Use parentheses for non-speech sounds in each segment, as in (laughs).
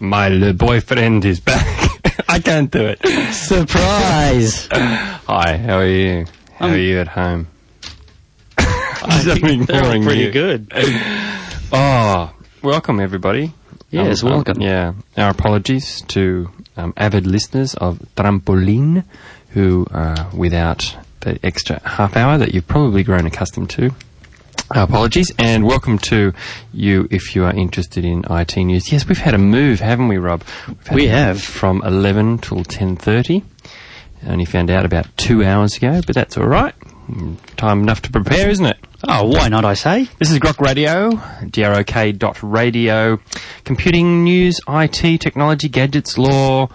My le boyfriend is back. (laughs) I can't do it. Surprise! (laughs) Hi, how are you? How I'm- are you at home? (laughs) I I'm think ignoring pretty you. good. Oh, welcome everybody. Yes, Um, um, welcome. yeah, our apologies to um, avid listeners of Trampoline who are without the extra half hour that you've probably grown accustomed to. Our apologies, and welcome to you if you are interested in IT news. Yes, we've had a move, haven't we, Rob? We've had We move. From 11 till 10.30. I only found out about two hours ago, but that's all right. Time enough to prepare, isn't it? Oh, why not, I say? This is Grok Radio, grok dot radio, computing news, IT, technology, gadgets, law,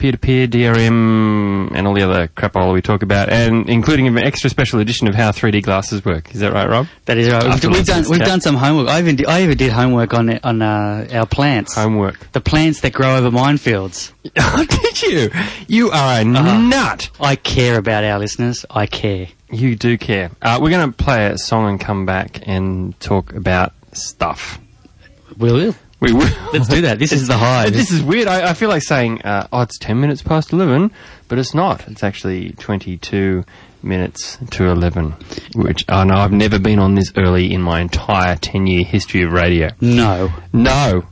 peer-to-peer, DRM, and all the other crap all we talk about, and including an extra special edition of how 3D glasses work. Is that right, Rob? That is right. We've, After we've done we've done some homework. I even did, I even did homework on on uh, our plants. Homework. the plants that grow over minefields. (laughs) Oh, did you? You are a nut. I care about our listeners. I care. You do care. Uh, we're going to play a song and come back and talk about stuff. We will. We will. Let's do that. This is the high. This is weird. I, I feel like saying, uh, oh, it's 10 minutes past 11, but it's not. It's actually 22 minutes to 11, which I know I've never been on this early in my entire 10 year history of radio. no. No.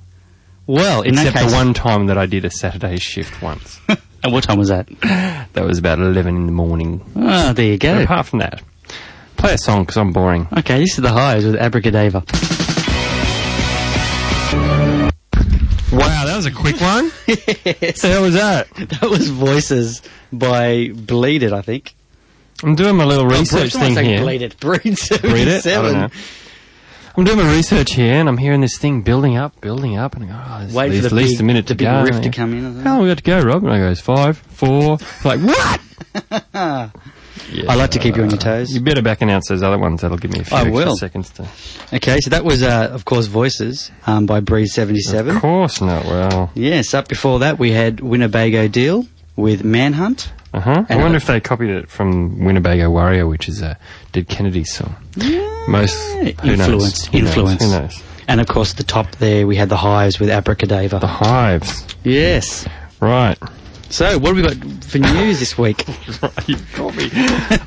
Well, in Except that case, the one time that I did a Saturday shift once. (laughs) And what time was that? (sighs) that was about 11 in the morning. Ah, there you But go. apart from that, play a song because I'm boring. Okay, this is the highs with Abracadabra. Wow, that was a quick one. (laughs) yes. hell was that? That was Voices by Bleeded, I think. I'm doing my little oh, research Someone thing here. (laughs) Bleed It. Breed 77. Read it? I don't know. I'm doing my research here, and I'm hearing this thing building up, building up, and I go, oh, there's Wait at the least big, a minute to go. riff to come in. How long we got to go, Rob? And I goes five, four. Like what? (laughs) Yeah, I like to keep you on your toes. You better back announce those other ones. That'll give me a few I will. seconds to. Okay, so that was, uh, of course, Voices um, by Breed 77. Of course not. Well, Yes, up before that we had Winnebago Deal with Manhunt. uh huh. I wonder if they copied it from Winnebago Warrior, which is a Dead Kennedy song. Most who knows? influence, Who knows? influence. Who knows? And of course, the top there we had the Hives with Abracadabra. The Hives. yes. Right. So, what have we got for news this week? (laughs) you caught me.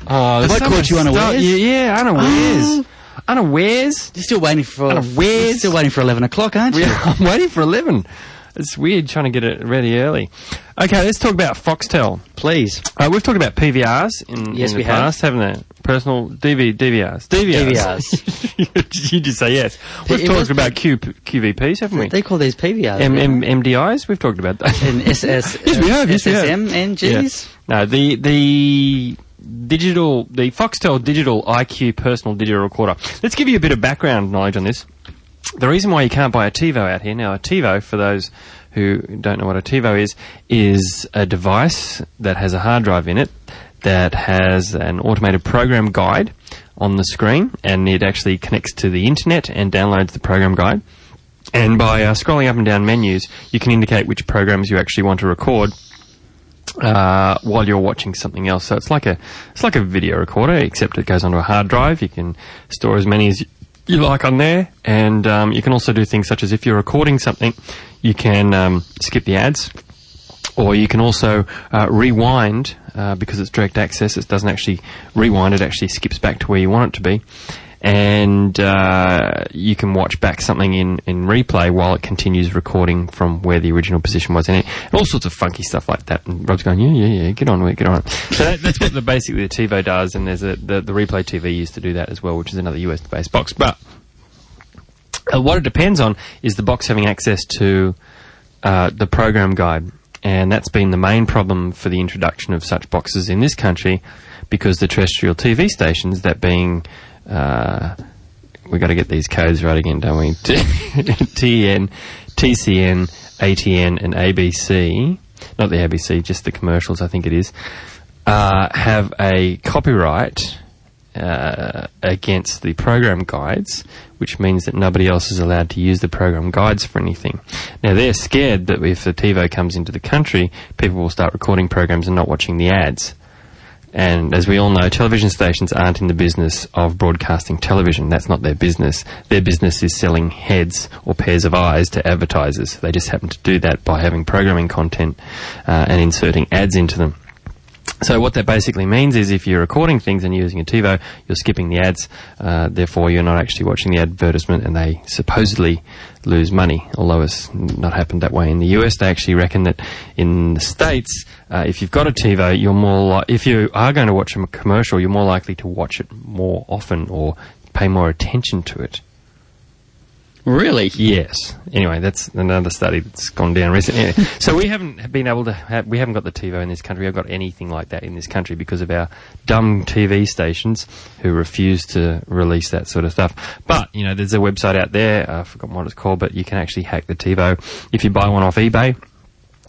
Oh, Have I caught you unawares? Yeah, yeah, unawares. (gasps) unawares. You're still waiting for Unawares. you're still waiting for eleven o'clock, aren't you? We- I'm waiting for 11. It's weird trying to get it ready early. Okay, let's talk about Foxtel. Please. Uh, we've talked about PVRs in, Yes, in we the have. past, haven't they? Personal DV, DVRs. DVRs. (laughs) you just say yes. We've It talked about Q, QVPs, haven't we? They call these PVRs. M, M, MDIs? We've talked about that. and SS. (laughs) Yes, we have. Yes, we. SSM and Gs. Yeah. No, the the digital, the Foxtel digital IQ personal digital recorder. Let's give you a bit of background knowledge on this. The reason why you can't buy a TiVo out here now, a TiVo, for those who don't know what a TiVo is, is a device that has a hard drive in it that has an automated program guide on the screen, and it actually connects to the internet and downloads the program guide. And by uh, scrolling up and down menus, you can indicate which programs you actually want to record uh, while you're watching something else. So it's like a it's like a video recorder, except it goes onto a hard drive. You can store as many as you like on there, and um, you can also do things such as if you're recording something, you can um, skip the ads, or you can also uh, rewind uh, because it's direct access. It doesn't actually rewind; it actually skips back to where you want it to be. And uh, you can watch back something in, in replay while it continues recording from where the original position was in it. All sorts of funky stuff like that. And Rob's going, yeah, yeah, yeah, get on with it, get on. it." So that, that's what the, basically the TiVo does. And there's a the, the replay TV used to do that as well, which is another US based box. But uh, what it depends on is the box having access to uh, the program guide. And that's been the main problem for the introduction of such boxes in this country because the terrestrial TV stations, that being, uh, we got to get these codes right again, don't we? TN, (laughs) TCN, ATN, and ABC, not the ABC, just the commercials, I think it is, uh, have a copyright uh, against the program guides, which means that nobody else is allowed to use the program guides for anything. Now they're scared that if the TiVo comes into the country, people will start recording programs and not watching the ads. And as we all know, television stations aren't in the business of broadcasting television. That's not their business. Their business is selling heads or pairs of eyes to advertisers. They just happen to do that by having programming content uh, and inserting ads into them. So what that basically means is if you're recording things and you're using a TiVo, you're skipping the ads, uh, therefore you're not actually watching the advertisement and they supposedly lose money, although it's not happened that way in the US. They actually reckon that in the States, uh, if you've got a TiVo, you're more li- if you are going to watch a commercial, you're more likely to watch it more often or pay more attention to it. Really? Yes. Anyway, that's another study that's gone down recently. Anyway, so we haven't been able to have, we haven't got the TiVo in this country. We haven't got anything like that in this country because of our dumb TV stations who refuse to release that sort of stuff. But, you know, there's a website out there, I've forgotten what it's called, but you can actually hack the TiVo if you buy one off eBay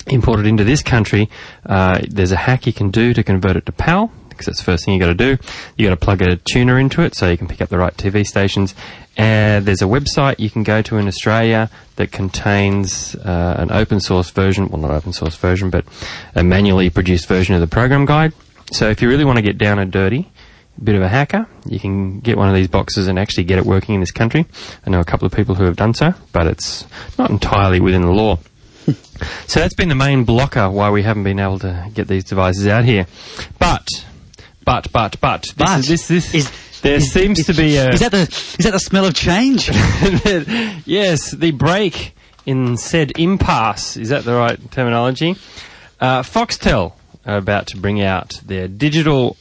import it into this country, uh, there's a hack you can do to convert it to PAL, because that's the first thing you got to do. You got to plug a tuner into it so you can pick up the right TV stations. And there's a website you can go to in Australia that contains uh, an open source version, well, not open source version, but a manually produced version of the program guide. So if you really want to get down and dirty, a bit of a hacker, you can get one of these boxes and actually get it working in this country. I know a couple of people who have done so, but it's not entirely within the law. (laughs) So that's been the main blocker why we haven't been able to get these devices out here. But, but, but, but, this, But is, this, this, is- there is- seems is- to be a Is that the is that the smell of change? (laughs) yes, the break in said impasse. Is that the right terminology? Uh, Foxtel are about to bring out their digital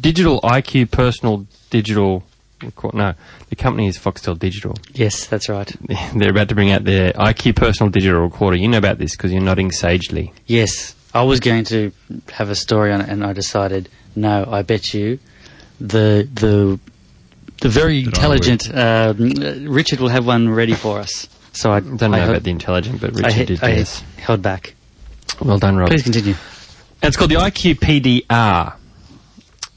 digital IQ personal digital. record- No, the company is Foxtel Digital. yes, that's right. (laughs) They're about to bring out their IQ personal digital recorder. You know about this because you're nodding sagely. Yes, I was going to have a story on it, and I decided no. I bet you the the the very intelligent uh, Richard will have one ready for us. So I Don't know I, about the intelligent, but I, Richard hit- did I held back. Well done, Rob. Please continue. And it's called the IQ PDR.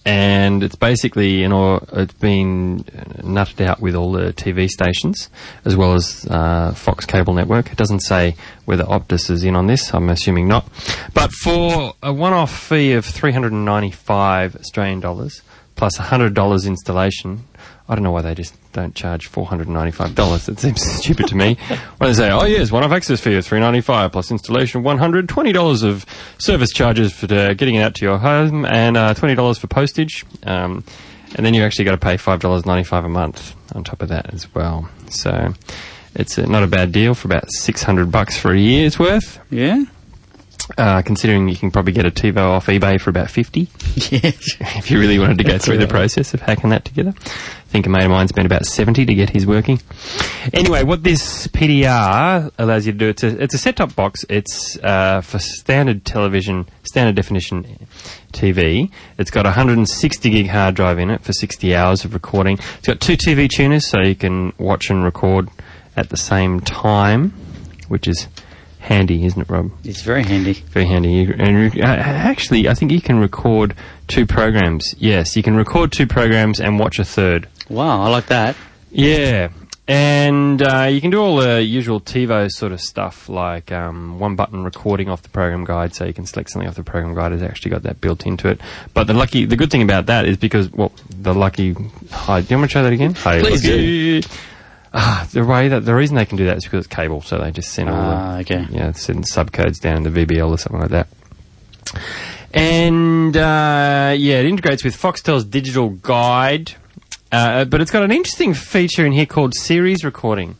And it's basically, you know, it's been nutted out with all the TV stations, as well as uh, Fox Cable Network. It doesn't say whether Optus is in on this. I'm assuming not. But for a one-off fee of 395 Australian dollars plus $100 installation, I don't know why they just don't charge $495. It seems (laughs) stupid to me. When they say, oh yes, one-off access fee of 395 plus installation of $120 of service charges for uh, getting it out to your home and uh, $20 for postage. Um, and then you actually got to pay $5.95 a month on top of that as well. So it's uh, not a bad deal for about 600 bucks for a year's worth. Yeah. Uh, considering you can probably get a TiVo off eBay for about 50 (laughs) Yeah. if you really wanted to go through the process of hacking that together. I think a mate of mine spent about 70 to get his working. Anyway, what this PDR allows you to do, it's a, it's a set-top box. It's uh, for standard television, standard definition TV. It's got a 160 gig hard drive in it for 60 hours of recording. It's got two TV tuners so you can watch and record at the same time, which is handy, isn't it, Rob? It's very handy. Very handy. And uh, actually, I think you can record two programs. Yes, you can record two programs and watch a third. Wow, I like that. Yeah. And uh, you can do all the usual TiVo sort of stuff, like um, one button recording off the program guide, so you can select something off the program guide. It's actually got that built into it. But the lucky, the good thing about that is because, well, the lucky. Hi, do you want me to try that again? Hi, Please lucky- Ah, the way that the reason they can do that is because it's cable, so they just send all the Ah, okay. yeah, send subcodes down in the VBL or something like that. And uh, yeah, it integrates with Foxtel's digital guide, uh, but it's got an interesting feature in here called series recording.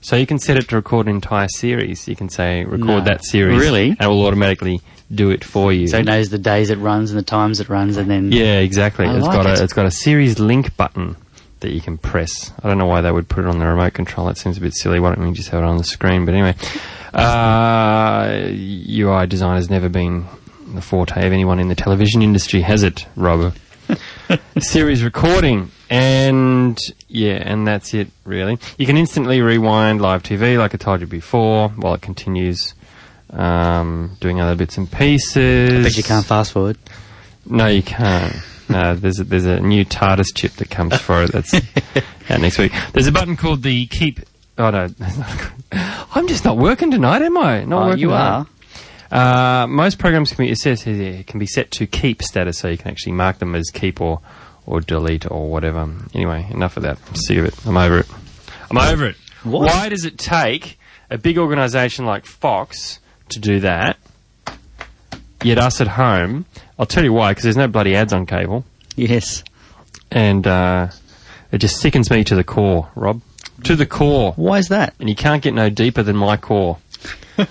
So you can set it to record an entire series. You can say record No. that series, Really? and it will automatically do it for you. So it knows the days it runs and the times it runs, and then Yeah, exactly. I It's like got it. a it's got a series link button that you can press. I don't know why they would put it on the remote control. It seems a bit silly. Why don't we just have it on the screen? But anyway, uh, UI design has never been the forte of anyone in the television industry, has it, Rob? (laughs) series recording and yeah and that's it really you can instantly rewind live tv like i told you before while it continues um, doing other bits and pieces but you can't fast forward. no, you can't. No, there's a, there's a new TARDIS chip that comes for it. That's (laughs) out next week. There's a button called the keep. Oh no, (laughs) I'm just not working tonight, am I? Not Oh, working you tonight. are. Uh, most programs can be, it says here, it can be set to keep status, so you can actually mark them as keep or, or delete or whatever. Anyway, enough of that. I'm sick of it. I'm over it. I'm over it. What? Why does it take a big organisation like Fox to do that, yet us at home? I'll tell you why, because there's no bloody ads on cable, Yes. and uh, it just sickens me to the core, Rob. To the core. Why is that? And you can't get no deeper than my core. (laughs)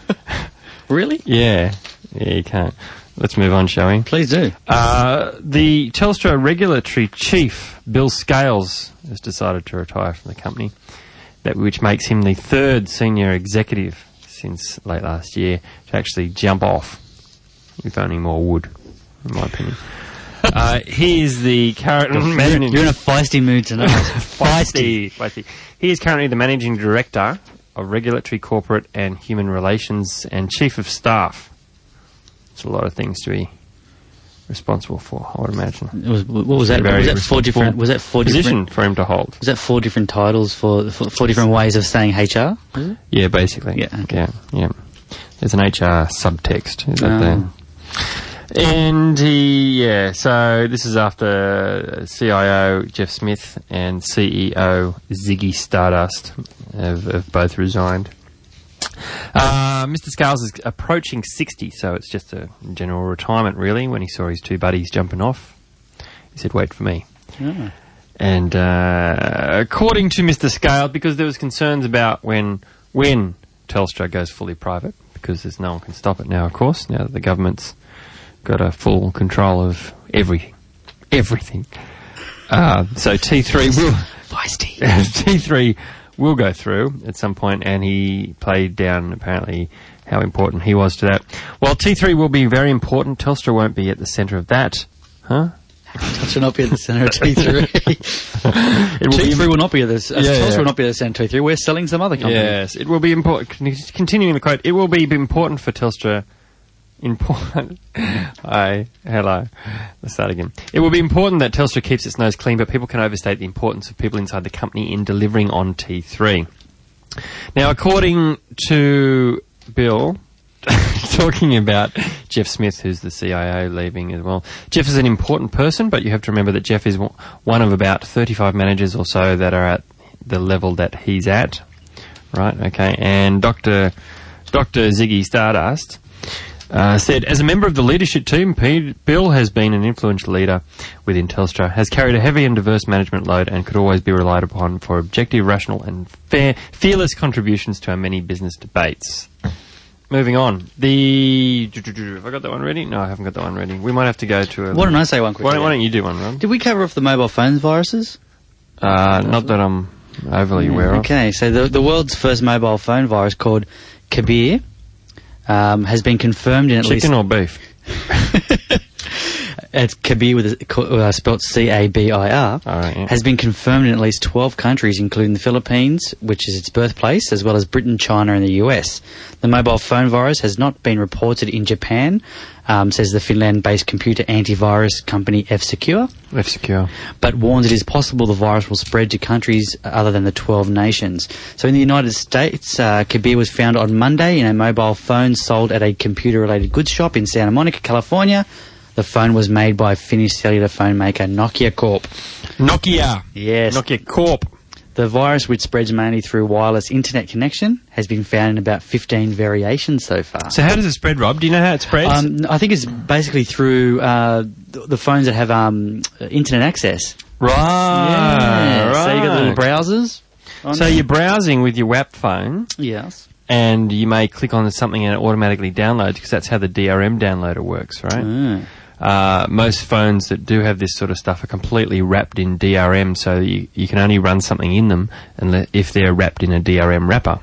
Really? Yeah. Yeah, you can't. Let's move on, shall we? Please do. Uh, the Telstra regulatory chief, Bill Scales, has decided to retire from the company, that which makes him the third senior executive since late last year to actually jump off with only more wood, in my opinion. uh, he is the current You're, managing you're in a feisty mood tonight. (laughs) feisty. feisty. He is currently the managing director of regulatory, corporate, and human relations, and chief of staff. It's a lot of things to be responsible for, I would imagine. It was, what was that? Was that four different? Was that four Position different? for him to hold. Was that four different titles for for four different ways of saying HR? Was it? Yeah, basically. Yeah, okay. yeah, yeah. There's an HR subtext. Is that Oh. there? And he, yeah, so this is after CIO Jeff Smith and CEO Ziggy Stardust have, have both resigned. Uh, Mr. Scales is approaching 60, so it's just a general retirement, really, when he saw his two buddies jumping off. He said, wait for me. Oh. And uh, according to Mr. Scales, because there was concerns about when when Telstra goes fully private, because there's no one can stop it now, of course, now that the government's got a full control of everything, everything. Uh, so T3 will Feisty. T3 (laughs) will go through at some point, and he played down apparently how important he was to that. While T3 will be very important, Telstra won't be at the centre of that, huh? Will not be at the centre of T3. (laughs) (laughs) Will T3 will not be at the uh, Yeah, Telstra yeah. will not be at the centre of T3. We're selling some other company. Yes, it will be important. Continuing the quote, it will be important for Telstra. Important. Hi, hello. Let's start again. It will be important that Telstra keeps its nose clean, but people can overstate the importance of people inside the company in delivering on T3. Now, according to Bill, (laughs) talking about Jeff Smith, who's the CIO, leaving as well. Jeff is an important person, but you have to remember that Jeff is one- of about 35 managers or so that are at the level that he's at. Right, okay. And Dr. Dr. Ziggy Stardust uh, said, as a member of the leadership team, P- Bill has been an influential leader within Telstra, has carried a heavy and diverse management load, and could always be relied upon for objective, rational, and fair, fearless contributions to our many business debates. Moving on, the have I got that one ready? No, I haven't got that one ready. We might have to go to a. Why don't I say one Why quickly? don't, why don't you do one, Ron? Did we cover off the mobile phones viruses? Uh, not that I'm overly aware of. Okay, so the, the world's first mobile phone virus called Cabir um, has been confirmed in at Chicken least. Chicken or beef? (laughs) It's Cabir with a, uh, spelt C A B I R. All right, yeah. Has been confirmed in at least 12 countries, including the Philippines, which is its birthplace, as well as Britain, China, and the US. The mobile phone virus has not been reported in Japan, um, says the Finland-based computer antivirus company F-Secure. F secure. but warns it is possible the virus will spread to countries other than the 12 nations. So in the United States, uh, Cabir was found on Monday in a mobile phone sold at a computer-related goods shop in Santa Monica, California. The phone was made by Finnish cellular phone maker Nokia Corp. Nokia. Yes. Nokia Corp. The virus, which spreads mainly through wireless internet connection, has been found in about 15 variations so far. So how does it spread, Rob? Do you know how it spreads? Um, I think it's basically through uh, the phones that have um, internet access. right. Yeah. So you got little browsers. So there. you're browsing with your WAP phone, yes. And you may click on something and it automatically downloads because that's how the DRM downloader works, right? Mm. Uh, most phones that do have this sort of stuff are completely wrapped in DRM, so you, you can only run something in them unle- if they're wrapped in a DRM wrapper.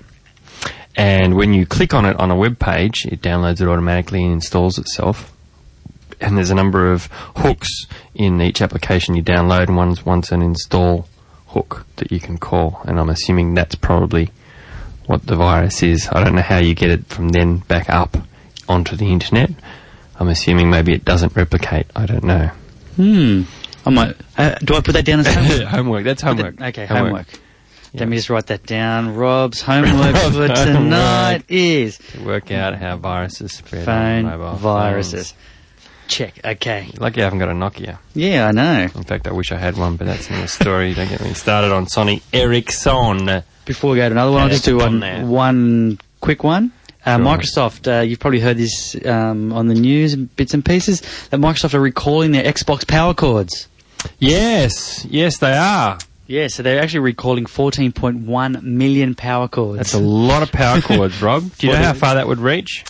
And when you click on it on a web page, it downloads it automatically and installs itself. And there's a number of hooks in each application you download, and one's once an install hook that you can call. And I'm assuming that's probably what the virus is. I don't know how you get it from then back up onto the internet. I'm assuming maybe it doesn't replicate. I don't know. Hmm. I might. Uh, do I put that down as (laughs) homework? homework. That's homework. okay, homework. Let me just write that down. Rob's homework (laughs) for homework. tonight is To work out how viruses spread on phone mobile viruses. phones. Check. Okay. Lucky I haven't got a Nokia. Yeah, I know. In fact, I wish I had one, but that's another story. Don't get me started on Sony Ericsson. Before we go to another one, I'll just do one, on one quick one. Uh, Sure. Microsoft, uh, you've probably heard this um, on the news, bits and pieces, that Microsoft are recalling their Xbox power cords. Yes, yes, they are. Yeah, so they're actually recalling 14.1 million power cords. That's a lot of power (laughs) cords, Rob. Do you know how far that would reach?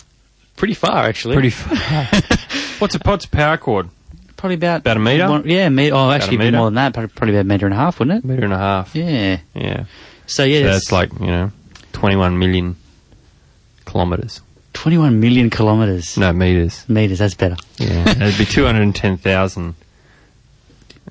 pretty far, actually. Pretty far. (laughs) what's a what's a power cord? Probably about About a metre? One, yeah, me- oh, actually, a bit more than that. Probably, probably about a meter and a half, wouldn't it? Meter and a half. Yeah. Yeah. So yeah, So it's that's like you know, twenty-one million kilometers. 21 million kilometers. No meters. Meters. That's better. Yeah, it'd be two hundred and ten thousand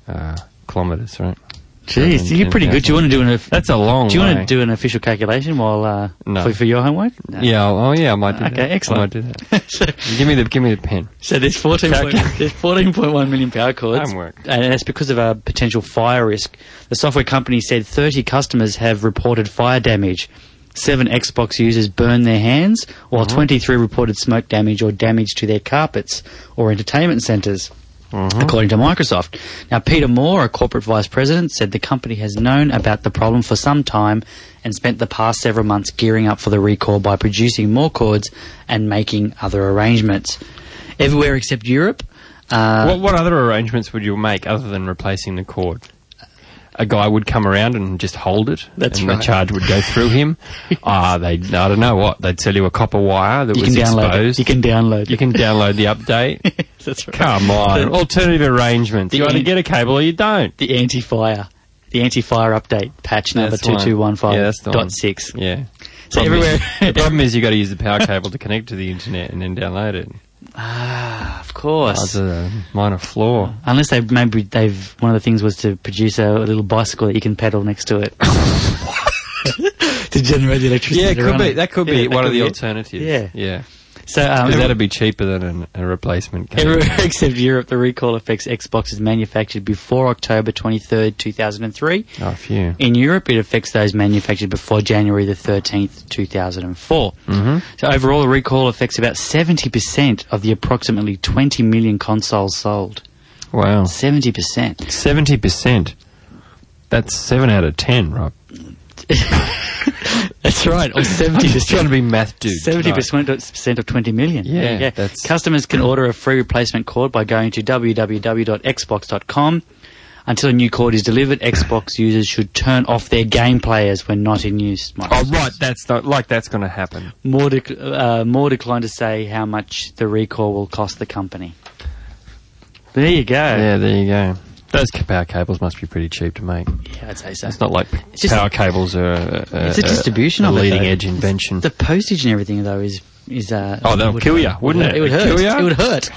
uh, kilometers, right? Jeez, you're pretty good. Do you want to do an? That's a long. Do you want way. to do an official calculation while uh, No. for, for your homework? No. Yeah. Oh, yeah. I might do Okay, that. excellent. I might do that. (laughs) so, give me the give me the pen. so there's 14. Point- there's 14.1 million power cords, Homework. and that's because of a potential fire risk. The software company said 30 customers have reported fire damage. Seven Xbox users burned their hands, while Mm-hmm. 23 reported smoke damage or damage to their carpets or entertainment centres. Mhm. according to Microsoft. Now, Peter Moore, a corporate vice president, said the company has known about the problem for some time and spent the past several months gearing up for the recall by producing more cords and making other arrangements. Everywhere except Europe. Uh, what what other arrangements would you make other than replacing the cord? A guy would come around and just hold it, That's and right. the charge would go through him. (laughs) Ah, they I don't know what they'd sell you a copper wire that you was can download it. You can download it. You can download the update. (laughs) (laughs) That's right. Come on, alternative arrangements. You The- either get a cable or you don't. The anti-fire. The anti-fire update patch number That's the one. 2215 Yeah, that's the dot one. six. Yeah. So Problem is- everywhere- the problem is you got to use the power (laughs) cable to connect to the internet and then download it. Ah, of course. That's a minor flaw. Unless they maybe they've one of the things was to produce a, little bicycle that you can pedal next to it (laughs) to generate the electricity. Yeah, it to could run be. it. That could be that one of could the be it. alternatives. Yeah. Yeah. So um, that'd be cheaper than an, a replacement. everywhere except (laughs) Europe, the recall affects Xboxes manufactured before October twenty third, two thousand and three. Oh, phew. In Europe, it affects those manufactured before January the thirteenth, two thousand and four. Mm-hmm. So overall, the recall affects about seventy percent of the approximately twenty million consoles sold. Wow. Seventy percent. 70%. That's 7 out of 10, Rob. (laughs) That's right. Or I'm (laughs) seventy just trying percent. to be math dude. Seventy percent of twenty million. Yeah, you that's- Customers can order a free replacement cord by going to www.xbox.com. Until a new cord is delivered, Xbox (laughs) users should turn off their game players when not in use. Oh, right. That's not, like that's going to happen. Moore, dec- uh, Moore declined to say how much the recall will cost the company. There you go. Yeah, there you go. Those power cables must be pretty cheap to make. Yeah, I'd say so. It's not like It's just- power cables are a, a, It's a distribution a of it, leading though. edge invention. The postage and everything, though, is is uh, Oh, that'll would kill hurt. ya, wouldn't it? It would hurt. It would hurt.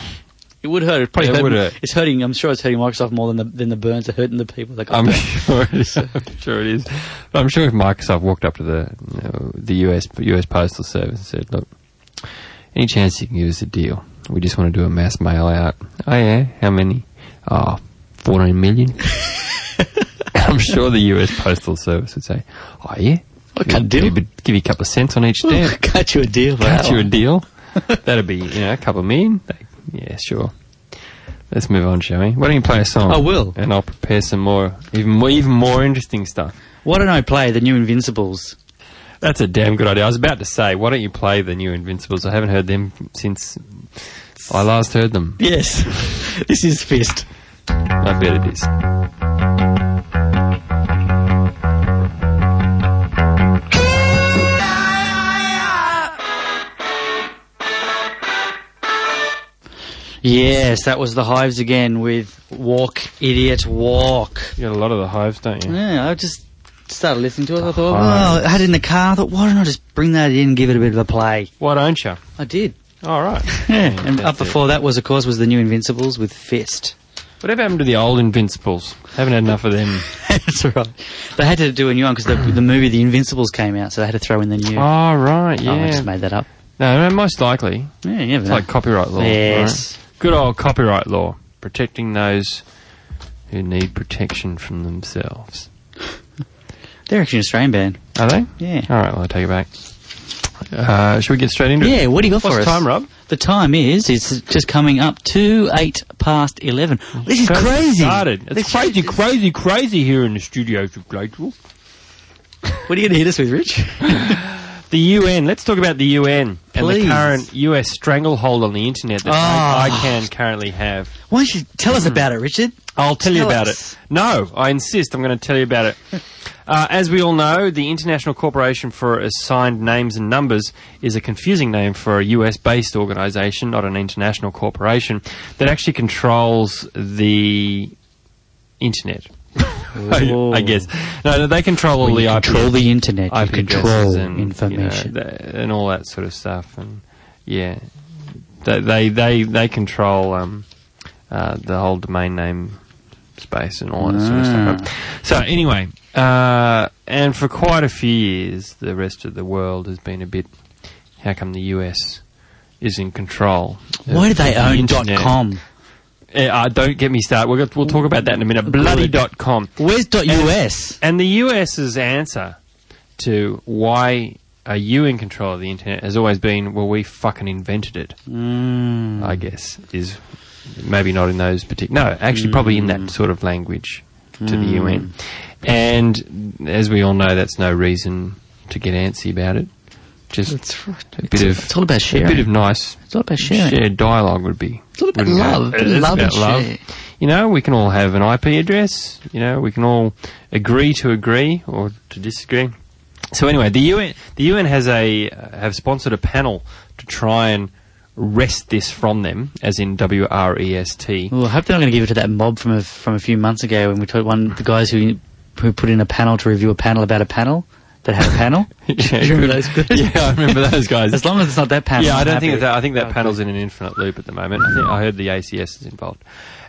It would hurt. It probably It hurt, would hurt. It's hurting. I'm sure it's hurting Microsoft more than the than the burns are hurting the people that got I'm burned. (laughs) sure it is. I'm sure it is. But I'm sure if Microsoft walked up to the you know, the US US Postal Service and said, "Look, any chance you can give us a deal? We just want to do a mass mail out." Oh yeah, how many? Oh, 14 million. (laughs) I'm sure the US Postal Service would say, "Oh yeah, I can't give, deal. you, give you a couple of cents on each stamp. (laughs) Cut you a deal. Cut you a deal. (laughs) That'd be you know a couple of million. Yeah, sure." Let's move on, shall we? Why don't you play a song? I will. and I'll prepare some more, even more, even more interesting stuff. Why don't I play the new Invincibles? That's a damn good idea. I was about to say, why don't you play the new Invincibles? I haven't heard them since I last heard them. Yes, this is Fist. I bet it is. Yes, that was the Hives again with Walk, Idiot, Walk. You got a lot of the hives, don't you? Yeah, I just started listening to it. I thought, oh, I had it in the car. I thought, why don't I just bring that in and give it a bit of a play? Why don't you? I did. All right. Yeah, (laughs) and up before that was, of course, was the new Invincibles with Fist. Whatever happened to the old Invincibles? Haven't had enough of them. (laughs) That's right. They had to do a new one because the, the movie The Invincibles came out, so they had to throw in the new. Oh, right, Oh, I just made that up. no, no, most likely. Yeah, yeah. It's like copyright law. Yes. right? Good old copyright law. Protecting those who need protection from themselves. They're actually an Australian band. Are they? Yeah. All right, well, I'll take it back. Uh, should we get straight into it? Yeah, what do you got What's for us? time, Rob? The time is, it's just coming up to eight past eleven. This is crazy. Started. It's This- crazy, crazy, crazy here in the studios of Gladwell. What are you going to hit us with, Rich? (laughs) The UN. Let's talk about the UN and the current US stranglehold on the internet that Oh. ICANN currently have. Why don't you tell us about it, Richard? I'll tell you about us. it. No, I insist. I'm going to tell you about it. (laughs) Uh, as we all know, the International Corporation for Assigned Names and Numbers is a confusing name for a US based organisation, not an international corporation, that actually controls the internet. (laughs) I, I guess. No, no, they control all the IP control the internet. IP control and information. you know, th- and all that sort of stuff. And yeah, they they they, they control um, uh, the whole domain name space and all that sort of Ah. stuff. So anyway, uh, and for quite a few years, the rest of the world has been a bit. How come the US is in control? Why do they the own internet? .com? Uh, uh, don't get me started. We'll, we'll talk about that in a minute. Bloody dot .com. Where's dot .us? And the US's answer to why are you in control of the internet has always been, well, we fucking invented it. Mm. I guess is maybe not in those particular. No, actually, probably in that sort of language to the UN. And as we all know, that's no reason to get antsy about it. Just That's right. a It's, bit of it's all about sharing. a bit of nice it's all about sharing. shared dialogue would be. It's all about wouldn't go- love. It is Love and about love. share. You know, we can all have an IP address. You know, we can all agree to agree or to disagree. So anyway, the UN the UN has a uh, have sponsored a panel to try and wrest this from them, as in W R E S T. Well, I hope they're not going to give it to that mob from a, from a few months ago when we told one the guys who who put in a panel to review a panel about a panel that had a panel. (laughs) Do you remember those guys? Yeah, I remember those guys. As long as it's not that panel. Yeah, I I'm don't happy. think that. I think that Okay. panel's in an infinite loop at the moment. I think I heard the ACS is involved,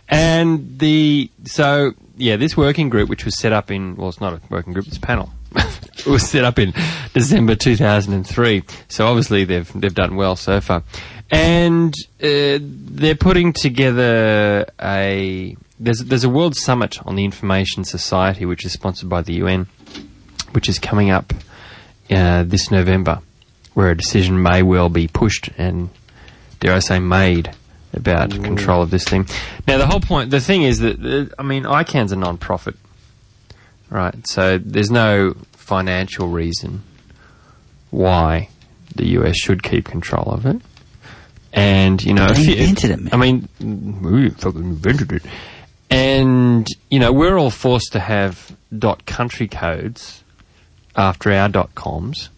and the so yeah, this working group, which was set up in well, it's not a working group, it's a panel. it (laughs) was set up in December 2003. So obviously they've they've done well so far, and uh, they're putting together a there's there's a world summit on the information society, which is sponsored by the UN, which is coming up uh, this November, where a decision may well be pushed and, dare I say, made about control of this thing. Now, the whole point, the thing is that, uh, I mean, ICANN's a non-profit, right? So there's no financial reason why the US should keep control of it. And, you know, They invented it, man. I mean, we fucking invented it. And, you know, we're all forced to have dot country codes after our dot coms.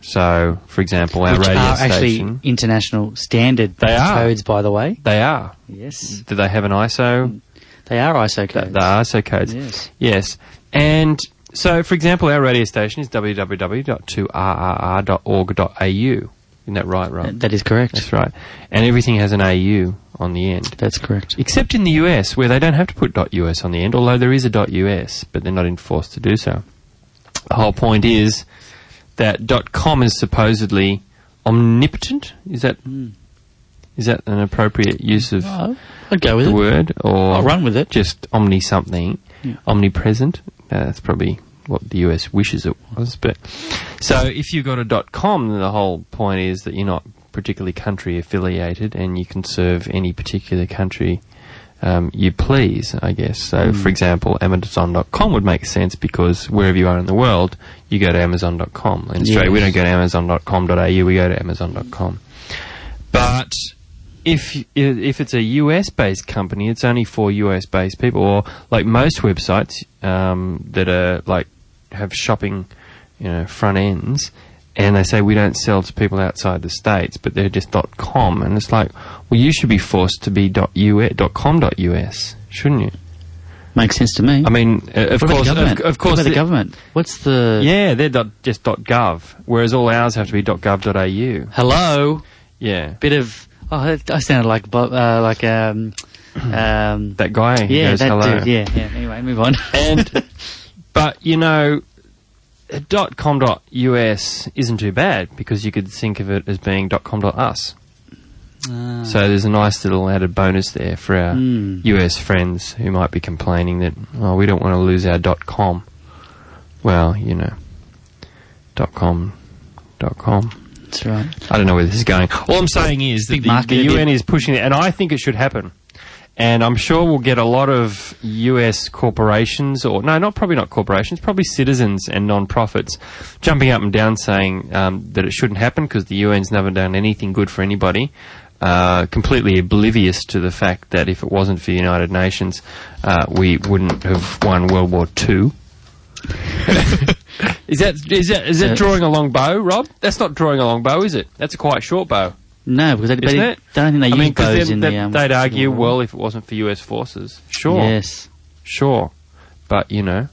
So, for example, our Which radio are actually station. international standard They are. codes, by the way. They are. Yes, Do they have an ISO? they are ISO codes. they are ISO codes. Yes. Yes. And so, for example, our radio station is www.2rrr.org.au. Isn't that right, Rob? That is correct. That's right. And everything has an AU on the end. That's correct. Except in the US, where they don't have to put .us on the end, although there is a .us, but they're not enforced to do so. The whole point is that .com is supposedly omnipotent. Is that is that an appropriate use of I'd go with the it. word, or I'll run with it. Just omni something, Yeah. omnipresent. Uh, that's probably what the US wishes it was. But so if you've got a .com, the whole point is that you're not particularly country affiliated, and you can serve any particular country um, you please. I guess. So, for example, Amazon.com would make sense because wherever you are in the world, you go to Amazon.com. In Australia, we don't go to Amazon.com.au. We go to Amazon.com. But if if it's a US based company, it's only for US based people, or like most websites um, that are like have shopping, you know, front ends, and they say we don't sell to people outside the states, but they're just .com, and it's like, well, you should be forced to be .us, .com.us, shouldn't you? Makes sense to me. I mean, uh, of course, of, of course, what the the- government? What's the Yeah, they're dot, just .gov, whereas all ours have to be .gov.au. hello? Yeah, Bit of oh, I sounded like uh, like um, (clears throat) um, that guy. yeah, goes, that hello. dude. Yeah, yeah. Anyway, move on. And (laughs) but you know, .com.us isn't too bad because you could think of it as being dot com .com.us. Ah. So there's a nice little added bonus there for our Hmm. US friends who might be complaining that oh we don't want to lose our dot .com. well, you know, dot com, dot com. That's right. I don't know where this is going. All I'm saying is that the, market, the UN is pushing it, and I think it should happen. And I'm sure we'll get a lot of US corporations, or no, not probably not corporations, probably citizens and non-profits, jumping up and down saying um, that it shouldn't happen because the UN's never done anything good for anybody. Uh, completely oblivious to the fact that if it wasn't for the United Nations, uh, we wouldn't have won World War Two. (laughs) is that is that is that drawing a long bow, Rob? That's not drawing a long bow, is it? That's a quite short bow, No, because they, but isn't I don't think they I mean, 'cause bows then in that- the. Um, they'd argue, well, if it wasn't for US forces, sure, Yes, sure, but you know,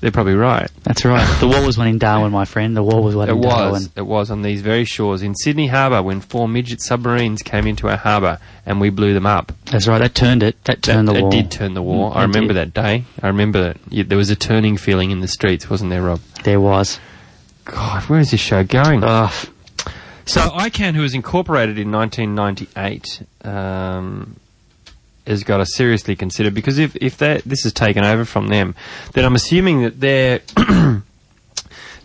they're probably right. that's right. (laughs) the war was won in Darwin, my friend. The war was won It in was. Darwin. It was on these very shores in Sydney Harbour when four midget submarines came into our harbour and we blew them up. That's right. That turned it. That turned that, the war. it did turn the war. Mm, I remember did. that day. I remember that there was a turning feeling in the streets, wasn't there, Rob? There was. God, where is this show going? Ugh. So ICANN, who was incorporated in 1998, um, has got to seriously consider because if if that this is taken over from them, then I'm assuming that their (clears throat)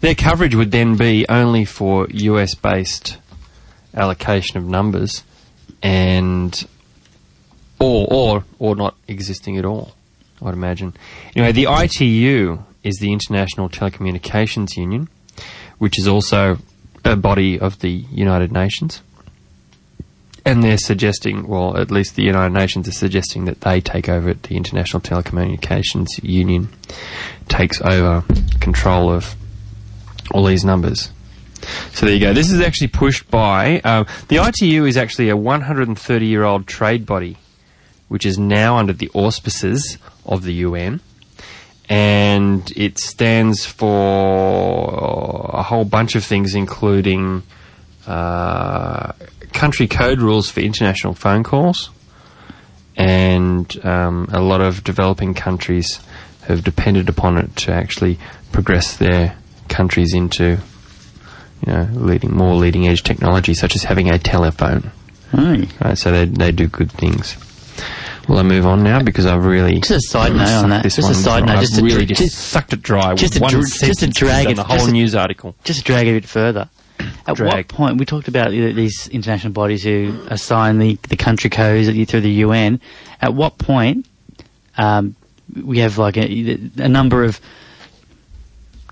their coverage would then be only for US based allocation of numbers, and or or or not existing at all. I'd imagine. Anyway, the ITU is the International Telecommunications Union, which is also a body of the United Nations. And they're suggesting, well, at least the United Nations are suggesting that they take over the International Telecommunications Union, takes over control of all these numbers. So there you go. This is actually pushed by uh, the ITU is actually a 130 year old trade body, which is now under the auspices of the UN, and it stands for a whole bunch of things, including uh, country code rules for international phone calls, and um, a lot of developing countries have depended upon it to actually progress their countries into, you know, leading more leading edge technology, such as having a telephone. Hey. Right, so they they do good things. Will I move on now because I've really Just a side note on that. Just a side note, I've just to really dr- just, sucked it dry just with one dr- just to drag it- the whole news article. Just drag it a bit further. At Drag. what point we talked about these international bodies who assign the, the country codes through the UN? At what point um, we have like a, a number of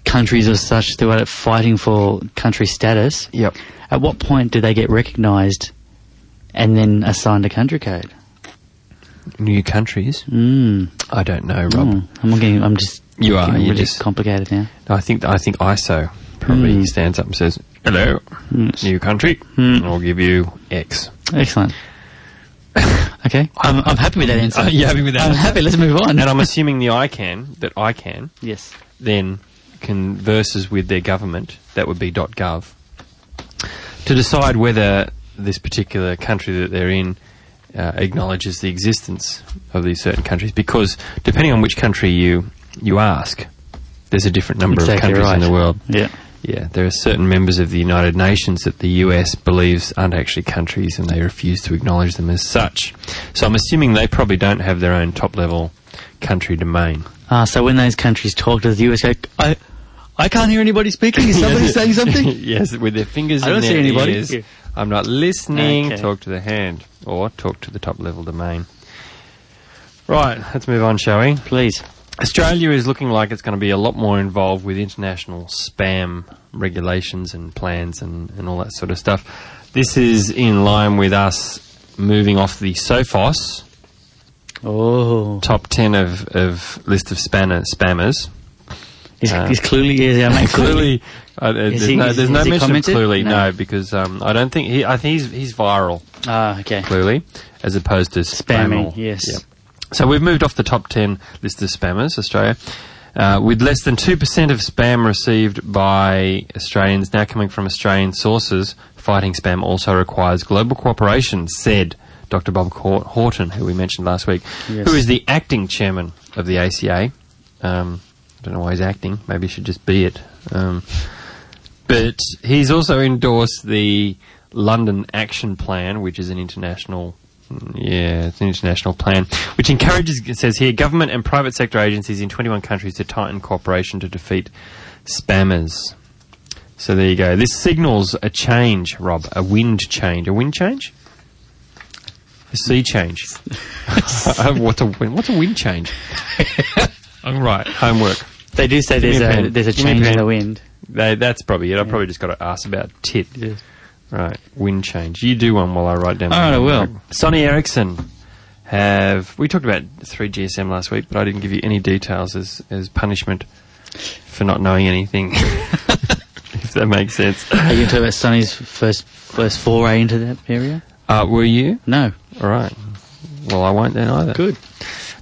countries or such who are fighting for country status? Yep. At what point do they get recognised and then assigned a country code? New countries? Mm. I don't know, Rob. Mm. I'm getting. I'm just. You are, really just- complicated now. I think I think ISO probably Hmm. stands up and says, "Hello, Yes. new country. Hmm. I'll give you X." Excellent. (laughs) okay, I'm, I'm happy with that answer. Are you happy with that I'm answer? happy. Let's move on. And I'm assuming the ICANN that ICANN yes. then converses with their government, that would be .gov, to decide whether this particular country that they're in uh, acknowledges the existence of these certain countries. Because depending on which country you you ask, there's a different number Exactly of countries right. in the world. Yeah. Yeah, there are certain members of the United Nations that the US believes aren't actually countries and they refuse to acknowledge them as such. So I'm assuming they probably don't have their own top level country domain. Ah, so when those countries talk to the US, go, I, I can't hear anybody speaking. Is (laughs) somebody saying something? (laughs) yes, with their fingers I in don't their see anybody. ears. Yeah. I'm not listening. Okay. Talk to the hand or talk to the top level domain. Right, let's move on, shall we? Please. Australia is looking like it's going to be a lot more involved with international spam regulations and plans and, and all that sort of stuff. This is in line with us moving off the Sophos Oh, top 10 of, of list of spanner, spammers. He's, Uh, he's clearly is our mate Cluley, uh, there's, he- no, there's no mention of Cluley, No. no, because um, I don't think he. I think he's he's viral Ah, okay. Cluley, as opposed to Spamming, spamming. yes. Yep. So we've moved off the top 10 list of spammers, Australia, uh, with less than 2% of spam received by Australians now coming from Australian sources. Fighting spam also requires global cooperation, said Dr. Bob Horton, who we mentioned last week, Yes. who is the acting chairman of the ACA. Um, don't know why he's acting. Maybe he should just be it. Um, but he's also endorsed the London Action Plan, which is an international Yeah, it's an international plan, which encourages, it says here, government and private sector agencies in 21 countries to tighten cooperation to defeat spammers. So there you go. This signals a change, Rob, a wind change. A wind change? A sea change. (laughs) (laughs) what's a what's a wind change? (laughs) All right, homework. They do say there's a a, there's a Give me a change in the wind. They, that's probably it. I've probably just got to ask about tit. Right, wind change. You do one while I write down. All right, I will. Sony Ericsson have. We talked about 3GSM last week, but I didn't give you any details as as punishment for not knowing anything. (laughs) if that makes sense. Are you talking about Sonny's first first foray into that area? Uh, were you? No. All right. Well, I won't then either. Good.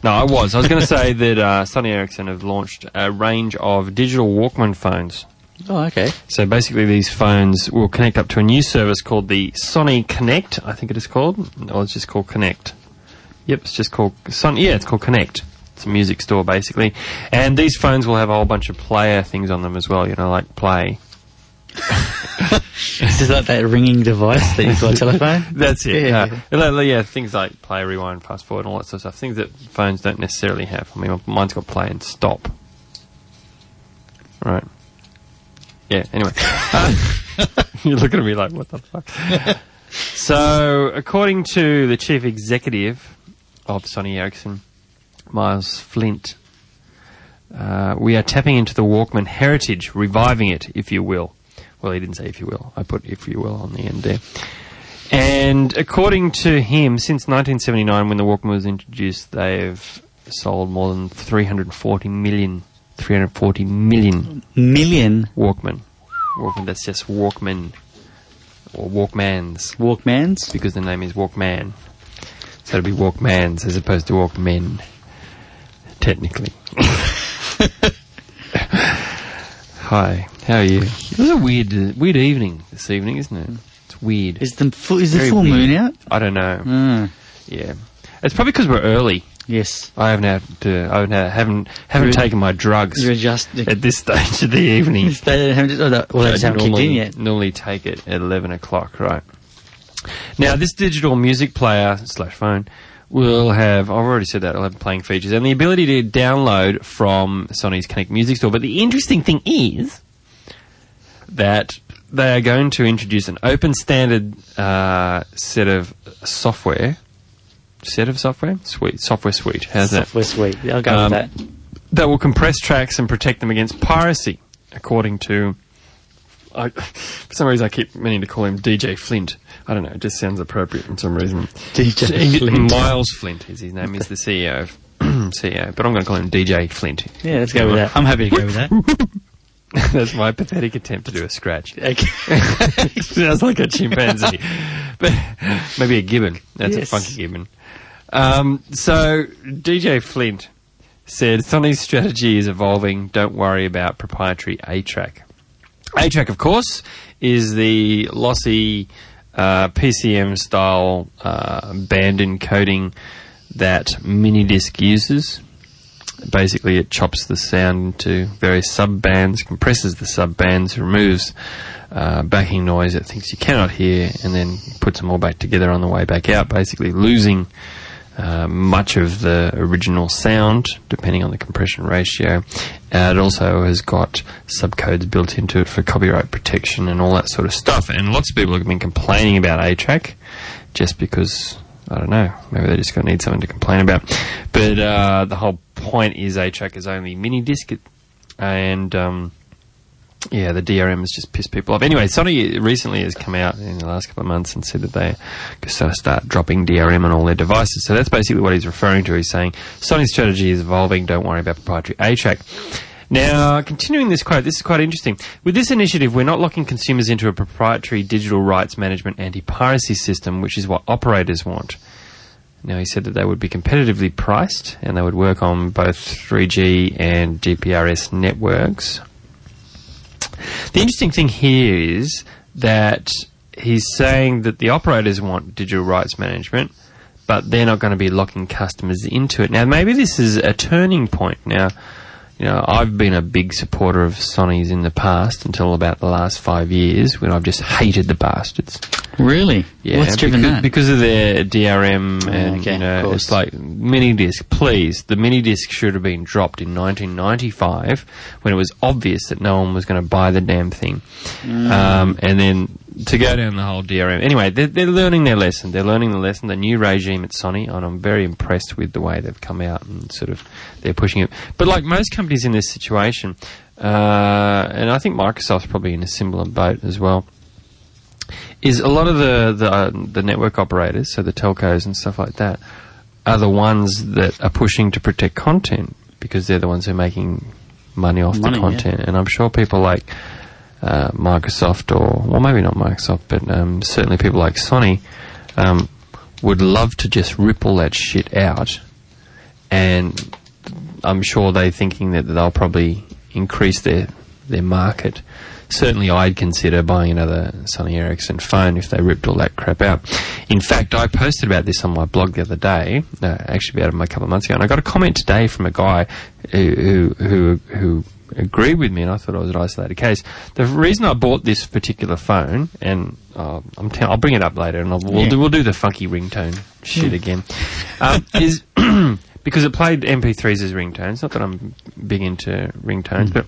No, I was. I was going to say (laughs) that uh, Sony Ericsson have launched a range of digital Walkman phones. Oh, okay. So basically, these phones will connect up to a new service called the Sony Connect. I think it is called, or it's just called Connect. Yep, it's just called Sony. Yeah, it's called Connect. It's a music store basically, and these phones will have a whole bunch of player things on them as well. You know, like play. Is this like that ringing device that you've got a telephone? (laughs) That's it. Yeah. Yeah. yeah. Yeah, things like play, rewind, fast forward, and all that sort of stuff. Things that phones don't necessarily have. I mean, mine's got play and stop. Right. Yeah. Anyway, Uh, (laughs) you're looking at me like, what the fuck? so, according to the chief executive of Sony Ericsson, Miles Flint, uh, we are tapping into the Walkman heritage, reviving it, if you will. Well, he didn't say if you will. I put if you will on the end there. And according to him, since 1979, when the Walkman was introduced, they've sold more than 340 million, 340 million Million Walkman. Walkman, that's just Walkman. Or Walkmans, Walkmans. because the name is Walkman. So it'd be Walkmans as opposed to Walkmen, technically. (laughs) Hi, how are you? It was a weird, uh, weird evening this evening, isn't it? It's weird. Is the full, is the Very full weird. moon out? I don't know. Mm. Yeah, it's probably because we're early. Yes. I haven't had to. I haven't had, haven't haven't You're- taken my drugs You're just. at this stage of the evening. They haven't, oh, the- well, they I haven't kicked normally, in yet. normally take it at eleven o'clock, right? Now, this digital music player slash phone will have. I've already said that. It'll have playing features and the ability to download from Sony's Connect Music Store. But the interesting thing is that they are going to introduce an open standard uh, set of software. Set of software, suite, software suite. How's that? Software suite. I'll go Um, with that. that will compress tracks and protect them against piracy, according to. I, (laughs) for some reason, I keep meaning to call him DJ Flint. I don't know; it just sounds appropriate for some reason. (laughs) DJ (laughs) Flint. Miles Flint is his name. He's the CEO, of, (clears throat) CEO, but I'm going to call him DJ Flint. Yeah, let's go with that. I'm happy to go with that. (laughs) That's my pathetic attempt to do a scratch. (laughs) Okay. (laughs) Sounds like a chimpanzee, but maybe a gibbon. That's Yes. a funky gibbon. Um, so DJ Flint said Sony's strategy is evolving. Don't worry about proprietary ATRAC. A track, of course, is the lossy uh, PCM style uh, band encoding that Minidisc uses. Basically, it chops the sound into various sub bands, compresses the sub bands, removes uh, backing noise that thinks you cannot hear, and then puts them all back together on the way back out, basically losing uh, much of the original sound, depending on the compression ratio. Uh, it also has got subcodes built into it for copyright protection and all that sort of stuff. And lots of people have been complaining about ATRAC just because, I don't know, maybe they're just going to need something to complain about. But uh, the whole point is ATRAC is only mini disc, and um, yeah, the DRM has just pissed people off. Anyway, Sony recently has come out in the last couple of months and said that they're going to start dropping DRM on all their devices. So that's basically what he's referring to. He's saying Sony's strategy is evolving. Don't worry about proprietary ATRAC. Now, continuing this quote, this is quite interesting. With this initiative, we're not locking consumers into a proprietary digital rights management anti-piracy system, which is what operators want. Now, he said that they would be competitively priced and they would work on both 3G and GPRS networks. The interesting thing here is that he's saying that the operators want digital rights management, but they're not going to be locking customers into it. Now, maybe this is a turning point. Now, you know, I've been a big supporter of Sony's in the past until about the last five years when I've just hated the bastards. Really? Yeah, What's driven because, that? Because of their DRM Oh, and okay, you know, it's like mini disc. Please, the mini disc should have been dropped in 1995 when it was obvious that no one was going to buy the damn thing. Mm. Um, and then to go down the whole DRM. Anyway, they're, they're learning their lesson. They're learning the lesson. The new regime at Sony, and I'm very impressed with the way they've come out and sort of they're pushing it. But like most companies in this situation, uh, and I think Microsoft's probably in a similar boat as well is a lot of the the, uh, the network operators, so the telcos and stuff like that, are the ones that are pushing to protect content because they're the ones who are making money off Money, the yeah. content. And I'm sure people like uh, Microsoft, or well, maybe not Microsoft, but um, certainly people like Sony, um, would love to just rip all that shit out. And I'm sure they're thinking that they'll probably increase their their market. Certainly, I'd consider buying another Sony Ericsson phone if they ripped all that crap out. In fact, I posted about this on my blog the other day, uh, actually about a couple of months ago, and I got a comment today from a guy who who who agreed with me, and I thought it was an isolated case. The reason I bought this particular phone, and uh, I'm t- I'll bring it up later, and I'll, we'll, Yeah. do, we'll do the funky ringtone shit again, um, (laughs) is (clears throat) because it played MP3s as ringtones. Not that I'm big into ringtones, but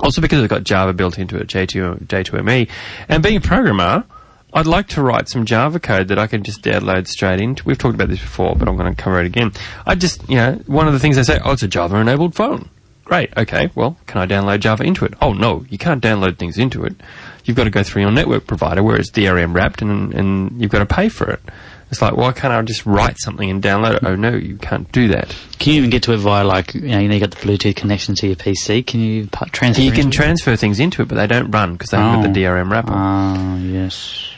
also because it's got Java built into it, J2, J2ME. And being a programmer, I'd like to write some Java code that I can just download straight into. We've talked about this before, but I'm going to cover it again. I just, you know, one of the things they say, oh, it's a Java enabled phone. Great, okay, well, can I download Java into it? Oh, no, you can't download things into it. You've got to go through your network provider where it's DRM wrapped and, and you've got to pay for it. It's like, why can't I just write something and download it? Oh, no, you can't do that. Can you even get to it via like you know you got the Bluetooth connection to your PC? Can you transfer? You into can it? transfer things into it, but they don't run because they haven't got the Oh. DRM wrapper. Ah, yes.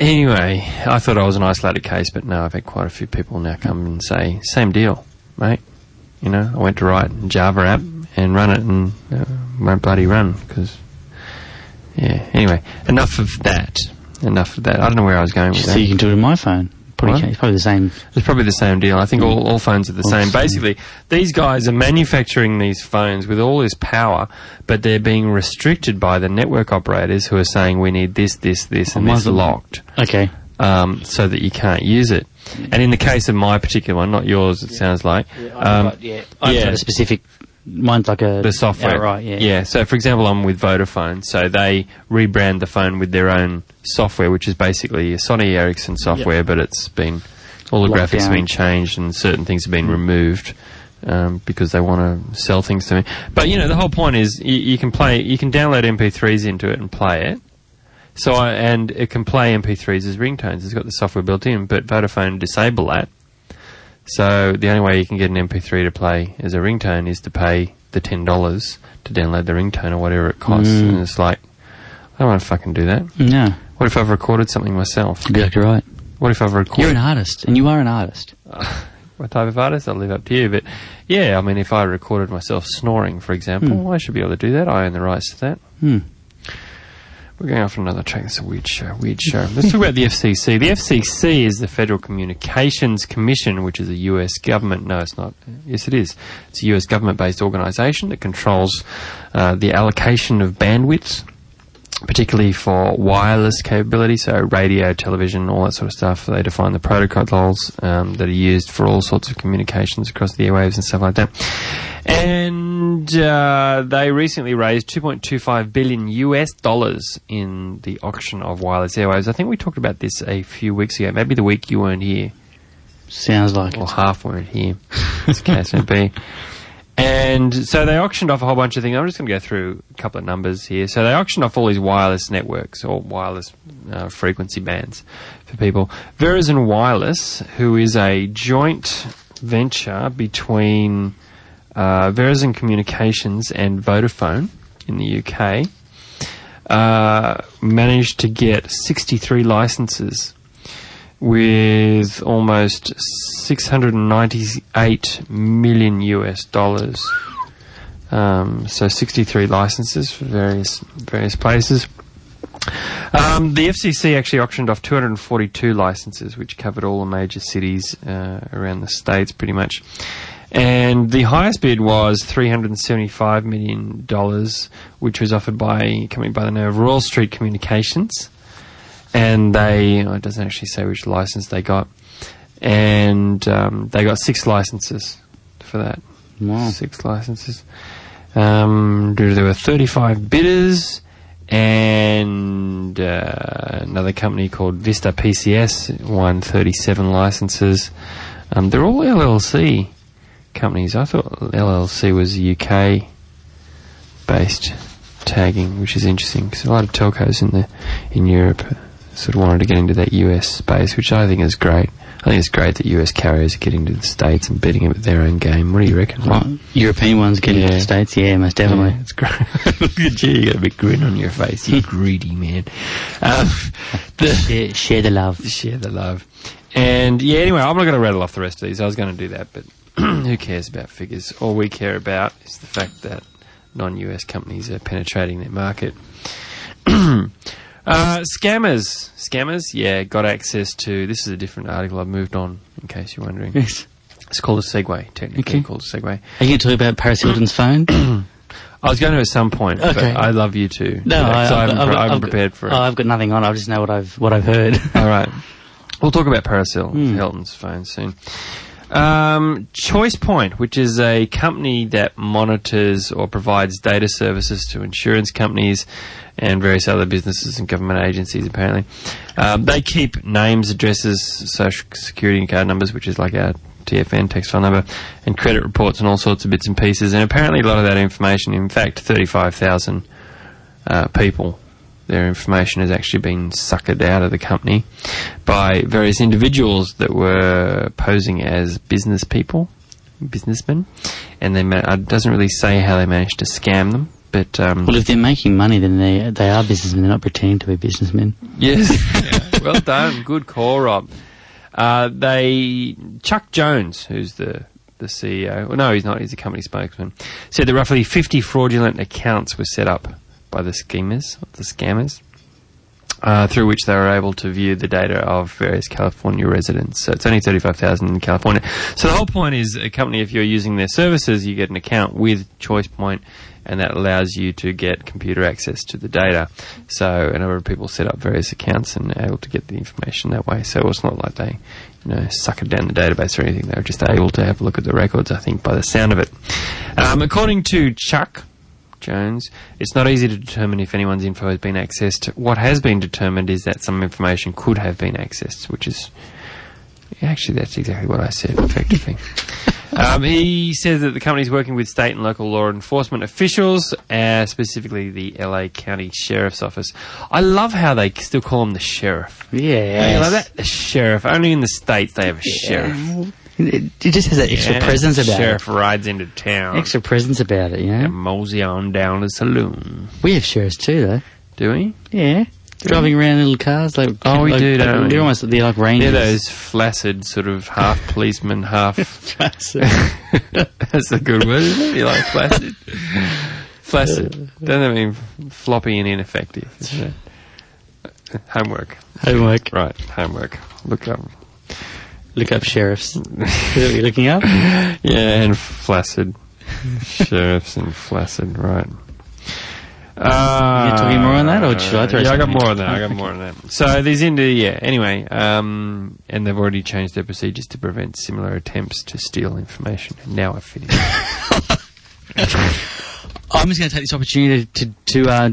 Anyway, I thought I was an isolated case, but no, I've had quite a few people now come and say, same deal, mate. You know, I went to write a Java app and run it and uh, won't bloody run because, yeah. Anyway, enough of that. Enough of that. I don't know where I was going with So that. you can do it on my phone. Probably can, it's probably the same. It's probably the same deal. I think all, all phones are the All same. same. Basically, these guys are manufacturing these phones with all this power, but they're being restricted by the network operators who are saying we need this, this, this, and this locked. Okay. Um, so that you can't use it. And in the case of my particular one, not yours, it sounds like. Um, yeah. yeah. yeah. A specific. Mine's like a the software. right? yeah. So, for example, I'm with Vodafone, so they rebrand the phone with their own software, which is basically a Sony Ericsson software, but it's been all the Locked graphics have been changed and certain things have been removed. Um, because they want to sell things to me, but you know the whole point is you, you can play, you can download MP3s into it and play it. So I, and it can play MP3s as ringtones. It's got the software built in, but Vodafone disable that. So the only way you can get an MP3 to play as a ringtone is to pay the ten dollars to download the ringtone or whatever it costs. Mm. And it's like, I don't want to fucking do that. No, What if I've recorded something myself? exactly right. What if I've recorded? You're an artist, and you are an artist. (laughs) what type of artist? I'll leave up to you. But yeah, I mean, if I recorded myself snoring, for example, Hmm. I should be able to do that. I own the rights to that. Hmm. We're going off on another track. It's a weird show. Weird show. Let's talk about the FCC. The FCC is the Federal Communications Commission, which is a US government. No, it's not. Yes, it is. It's a US government-based organisation that controls uh, the allocation of bandwidth, particularly for wireless capability, so radio, television, all that sort of stuff. They define the protocols um, that are used for all sorts of communications across the airwaves and stuff like that. And uh, they recently raised 2.25 billion US dollars in the auction of wireless airwaves. I think we talked about this a few weeks ago. Maybe the week you weren't here Sounds like or it. half weren't here, as the case may be. And so they auctioned off a whole bunch of things. I'm just going to go through a couple of numbers here. So they auctioned off all these wireless networks or wireless uh, frequency bands for people. Verizon Wireless, who is a joint venture between uh, Verizon Communications and Vodafone in the UK, uh, managed to get 63 licenses with almost 698 million US dollars. Um, so 63 licenses for various various places. Um, the FCC actually auctioned off 242 licenses, which covered all the major cities uh, around the states, pretty much. And the highest bid was $375 million, which was offered by a company by the name of Royal Street Communications. And they it doesn't actually say which license they got, and um, they got six licenses for that. Wow. Six licenses. Um, there were 35 bidders, and uh, another company called Vista PCS won 37 licenses. Um, they're all LLC companies. I thought LLC was UK based tagging, which is interesting because a lot of telcos in the in Europe sort of wanted to get into that US space, which I think is great. I think it's great that US carriers are getting to the states and bidding it with their own game. What do you reckon? Right. European ones getting to the States, yeah, most definitely. Yeah, it's great. Look at you, you got a big grin on your face. You (laughs) greedy man. Um, (laughs) the, Share, share the love. share the love. And yeah, anyway, I'm not going to rattle off the rest of these. I was going to do that, but (clears throat) who cares about figures? All we care about is the fact that non-US companies are penetrating their market. (clears throat) uh, scammers, scammers, yeah, got access to. This is a different article. I've moved on, in case you're wondering. Yes. It's called a segue, technically Okay. called a segue. Are you going to talk about Paris Hilton's phone? (clears throat) I was going to at some point, but Okay. I love you too. No, Yeah, I, so I I've, haven't, I've, I haven't I've- prepared for it. Oh, I've got nothing on. I just know what I've what I've heard. All right. We'll talk about Paris Hmm. Hilton's phone soon. Um, ChoicePoint, which is a company that monitors or provides data services to insurance companies and various other businesses and government agencies, apparently. Um, they keep names, addresses, social security card numbers, which is like our TFN text file number, and credit reports and all sorts of bits and pieces. And apparently, a lot of that information, in fact, 35,000 uh, people. Their information has actually been suckered out of the company by various individuals that were posing as business people, businessmen, and they ma- it doesn't really say how they managed to scam them, but um, well, if they're making money, then they they are businessmen. They're not pretending to be businessmen. Yes. (laughs) Yeah. (laughs) Well done. Good call, Rob. Uh, they Chuck Jones, who's the the CEO. Well, no, he's not. He's a company spokesman. Said that roughly 50 fraudulent accounts were set up by the schemers, the scammers, uh, through which they were able to view the data of various California residents. So it's only 35,000 in California. So the whole point is, a company, if you're using their services, you get an account with ChoicePoint, and that allows you to get computer access to the data. So a number of people set up various accounts and able to get the information that way. So it's not like they, you know, suckered down the database or anything. They were just able to have a look at the records, I think, by the sound of it. Um, according to Chuck, Jones. It's not easy to determine if anyone's info has been accessed. What has been determined is that some information could have been accessed, which is actually that's exactly what I said, effectively. (laughs) um, he says that the company is working with state and local law enforcement officials, uh, specifically the LA County Sheriff's Office. I love how they still call him the sheriff. Yeah, You like that? The sheriff. Only in the states they have a sheriff. It, it just has that extra Yeah, presence about it. Sheriff rides into town. Extra presence about it, you know. and mosey on down to the saloon. We have sheriffs too, though. Do we? Yeah, driving around in little cars like Oh, we like, do, like- don't we? They're almost they're like rangers. They're those flaccid sort of half policeman, half. (laughs) (laughs) That's a good word, isn't it? You like flaccid? (laughs) Flaccid. Doesn't mean floppy and ineffective. Homework. Homework. Right, homework. Look up. Look up sheriffs. Is that what you're looking up? Yeah, and flaccid. Sheriffs and flaccid, right. Uh, You talking more on that, or should I throw Yeah, I got more on that. I got more on that. So there's into yeah. Anyway, um, and they've already changed their procedures to prevent similar attempts to steal information. And now I've finished. (laughs) I'm just going to take this opportunity to to uh,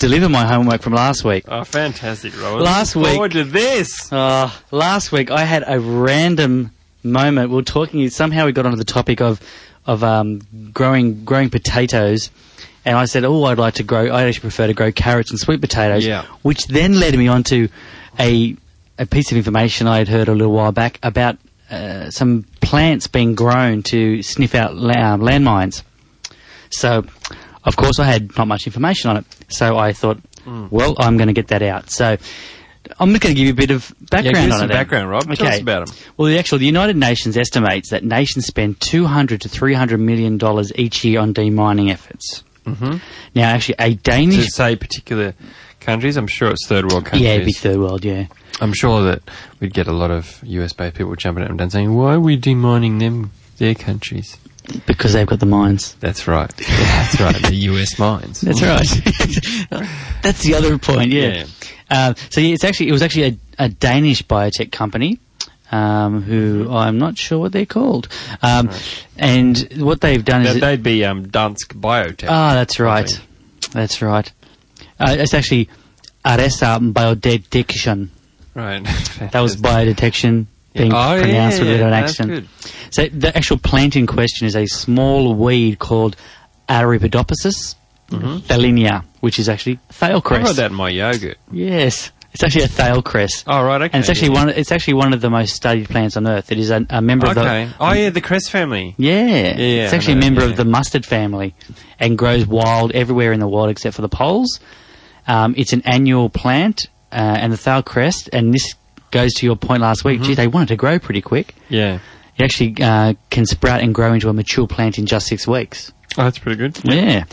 deliver my homework from last week. oh, fantastic, Robert! Last week- forward to this. Uh, last week I had a random moment. We were talking. Somehow we got onto the topic of of um, growing growing potatoes, and I said, "Oh, I'd like to grow. I actually prefer to grow carrots and sweet potatoes." Yeah. Which then led me on to a a piece of information I had heard a little while back about uh, some plants being grown to sniff out la- landmines. So, of course, I had not much information on it. So I thought, well, I'm going to get that out. So. I'm just going to give you a bit of background yeah, give us on some it. background, Rob. Tell us about 'em. Well, the actual the United Nations estimates that nations spend 200 to 300 million dollars each year on demining efforts. Mm-hmm. Now, actually, a To Danish, say particular countries, I'm sure it's third world countries. yeah, big third world, yeah. I'm sure that we'd get a lot of US based people jumping up and down saying, "Why are we demining them, their countries?" Because they've got the mines. That's right. That's right. The US mines. (laughs) That's right. (laughs) That's the other point. Yeah. Yeah. Uh, so yeah, it's actually it was actually a, a Danish biotech company. Um, who I'm not sure what they're called, um, and what they've done is they'd be um, Dansk Biotech. ah, that's right, that's right. Uh, it's actually Aresa Biodetection. right. That was (laughs) biodetection being oh, pronounced yeah, with yeah, an accent. So the actual plant in question is a small weed called Arabidopsis thaliana, which is actually thale I cress. got that in my yogurt. Yes, it's actually a thale cress. Oh, right, okay. and it's actually yeah. one. It's actually one of the most studied plants on earth. It is a, a member Okay. of the. oh, yeah, the crest family. Yeah, yeah, it's actually a member yeah. of the mustard family, and grows wild everywhere in the world except for the poles. Um, it's an annual plant, uh, and the thale cress, and this goes to your point last Mm-hmm. week. Gee, they wanted to grow pretty quick. Yeah. It actually uh, can sprout and grow into a mature plant in just six weeks. Oh, that's pretty good. Yeah.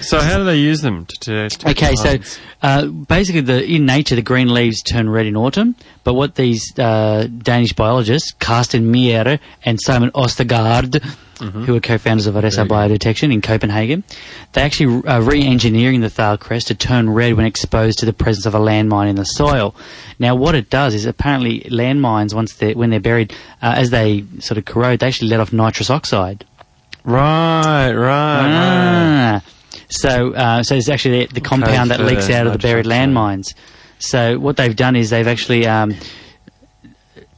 So, how do they use them to? to, Okay, so uh, basically, the in nature, the green leaves turn red in autumn. But what these uh, Danish biologists, Carsten Meier and Simon Ostergaard, who are co-founders of Aresa Biodetection in Copenhagen, they actually are re-engineering the thale cress to turn red when exposed to the presence of a landmine in the soil. Now, what it does is apparently landmines, once they're when they're buried, uh, as they sort of corrode, they actually let off nitrous oxide. right, right, right. Ah. So, uh, so it's actually the, the compound that leaks out of the buried landmines. So what they've done is they've actually um,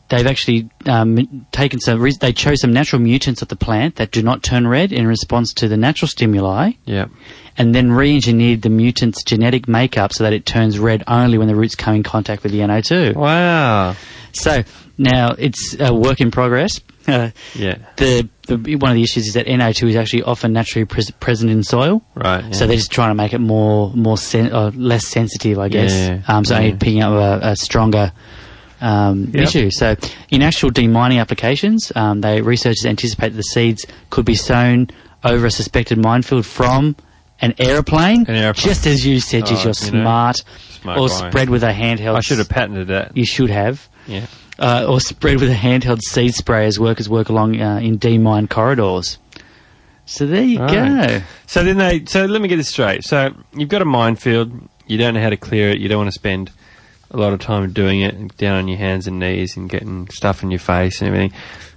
they've actually um, taken some. Re- they chose some natural mutants of the plant that do not turn red in response to the natural stimuli, Yeah. and then re-engineered the mutant's genetic makeup so that it turns red only when the roots come in contact with the NO2. Wow. So now it's a work in progress. (laughs) Uh, Yeah. the, the one of the issues is that NO2 is actually often naturally pres- present in soil. Right. Yeah. So they're just trying to make it more, more sen- or less sensitive, I guess. Yeah, Um, so yeah. only picking up a, a stronger um, Yep. issue. So in actual demining applications, um, they researchers anticipate that the seeds could be sown over a suspected minefield from an aeroplane. An aeroplane. Just as you said, Oh, you're you know, smart. smart or guy. spread with a handheld. I should have patented that. You should have. Yeah. Uh, or spread with a handheld seed spray as workers work along uh, in demine corridors. So there you Right. go. So then they. So let me get this straight. So you've got a minefield. You don't know how to clear it. You don't want to spend a lot of time doing it, down on your hands and knees and getting stuff in your face and everything.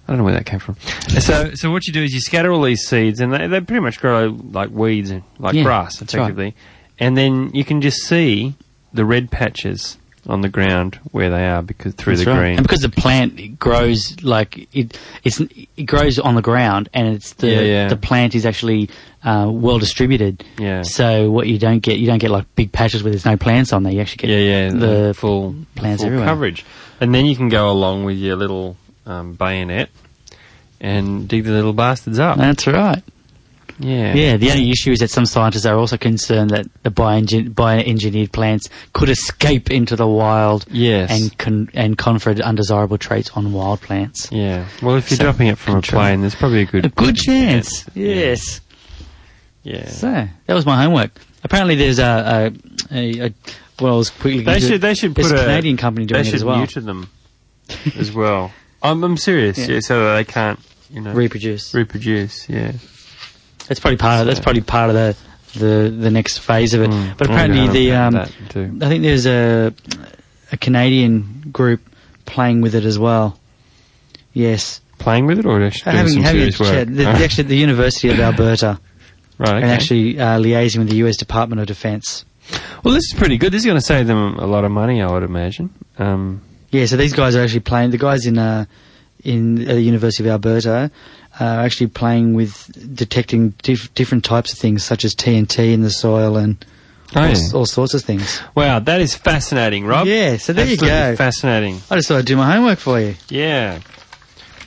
I don't know where that came from. So, so what you do is you scatter all these seeds, and they, they pretty much grow like weeds, like Yeah, grass, that's right. effectively. And then you can just see the red patches on the ground where they are because through That's the right. green. And because the plant it grows like it, it's it grows on the ground, and it's the Yeah, yeah. the plant is actually uh, well distributed. Yeah. So what you don't get, you don't get like big patches where there's no plants on there. You actually get yeah, yeah, the full plants full everywhere. coverage, and then you can go along with your little um, bayonet and dig the little bastards up. That's right. Yeah, Yeah. The only issue is that some scientists are also concerned that the bioengi- bioengineered plants could escape into the wild Yes. and con- and confer undesirable traits on wild plants. yeah. Well, if you're So, dropping it from a plane, there's probably a good A good chance. Yes. Yeah. So that was my homework. Apparently, there's a, a, a, a well, I was quickly. They should they should put a Canadian company doing they it should as well. neuter them as well. I'm I'm serious. (laughs) Yeah. Yeah. so they can't you know Reproduce. reproduce. Yeah. That's probably part of that's probably part of the the, the next phase of it. Mm. But apparently, gonna the um, patent that too. I think there's a a Canadian group playing with it as well. Yes, Playing with it or doing having some having a serious work? The, actually, the University of (laughs) Alberta right. and actually uh, liaising with the U.S. Department of Defense. well, this is pretty good. This is going to save them a lot of money, I would imagine. Um, Yeah, so these guys are actually playing. The guys in uh, in uh, the University of Alberta are actually playing with detecting dif- different types of things, such as TNT in the soil and Oh, all, yeah. all sorts of things. Wow, that is fascinating, Rob. Yeah, so there you go. Fascinating. I just thought I'd do my homework for you. Yeah.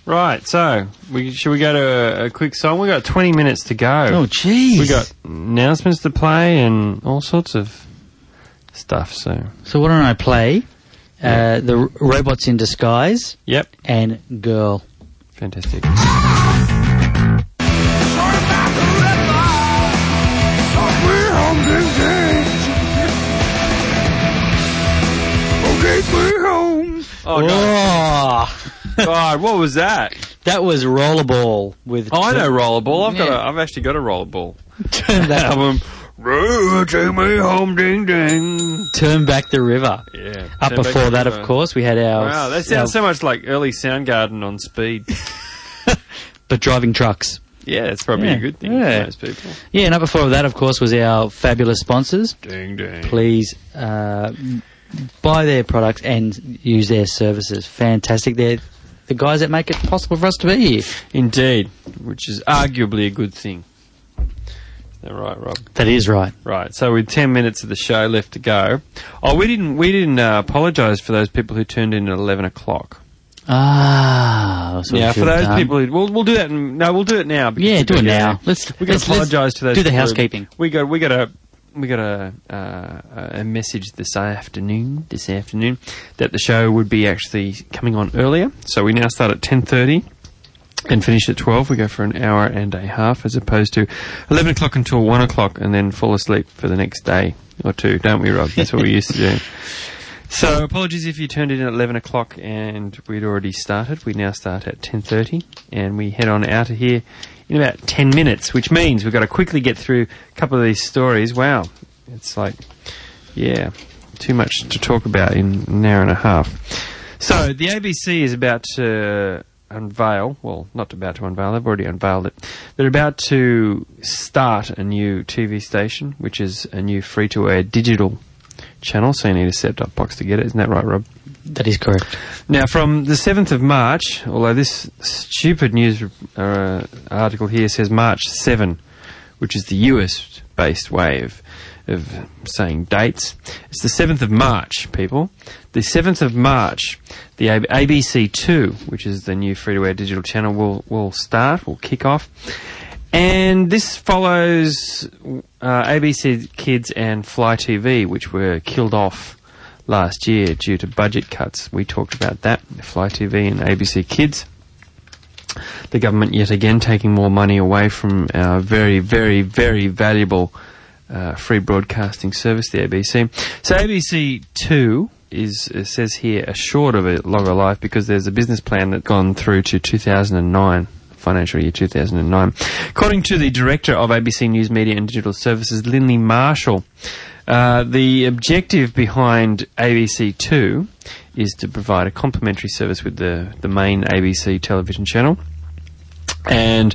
Right. So, we, should we go to a, a quick song? We've got 20 minutes to go. Oh, jeez. we got announcements to play and all sorts of stuff. So, So why don't I play uh, the R- robots in disguise yep, and girl? Fantastic. Oh God, Oh, God, what was that? That was Rollerball with. Oh, I know rollerball. I've got. A, I've actually got a rollerball (laughs) Turn back, album. Roll, Take me home, ding ding. turn back the river. Yeah. Up Turn Back before the that, River. of course, we had our. Wow, that our- sounds so much like early Soundgarden on speed. (laughs) (laughs) but driving trucks. yeah, that's probably Yeah, a good thing yeah. for most people. Yeah, and up before that, of course, was our fabulous sponsors. Ding ding. Please uh, buy their products and use their services. Fantastic. They're the guys that make it possible for us to be here. Indeed, which is arguably a good thing. That right, Rob? That is right. Right. So with ten minutes of the show left to go, oh, we didn't we didn't uh, apologise for those people who turned in at eleven o'clock. Ah, that's what we Yeah, for those done. people, who, we'll we'll do that. In, no, we'll do it now. because Yeah, do it now. Let's we got to apologise to those. Do the people who- housekeeping. We got we got a we got a uh, a message this afternoon this afternoon that the show would be actually coming on earlier. So we now start at ten thirty. And finish at 12. We go for an hour and a half as opposed to 11 o'clock until 1 o'clock and then fall asleep for the next day or two, don't we, Rob? That's what we used to do. (laughs) So apologies if you turned in at 11 o'clock and we'd already started. We now start at 10.30 and we head on out of here in about 10 minutes, which means we've got to quickly get through a couple of these stories. Wow. It's like, yeah, too much to talk about in an hour and a half. So the ABC is about to unveil, well, not about to unveil, they've already unveiled it. They're about to start a new TV station, which is a new free-to-air digital channel, so you need a set-top box to get it. Isn't that right, Rob? That is correct. Now, from the 7th of March, although this stupid news uh, article here says March 7, which is the US based way of, of saying dates, it's the 7th of March, people. The 7th of March, the ABC2, which is the new free to air digital channel, will, will start, will kick off. And this follows uh, ABC Kids and Fly TV, which were killed off last year due to budget cuts. We talked about that, Fly TV and ABC Kids. The government yet again taking more money away from our very, very, very valuable uh, free broadcasting service, the ABC. So ABC Two is says here a short of a longer life because there's a business plan that's gone through to 2009 financial year 2009. According to the director of ABC News Media and Digital Services, Lynley Marshall, uh, the objective behind ABC2 is to provide a complementary service with the, the main ABC television channel and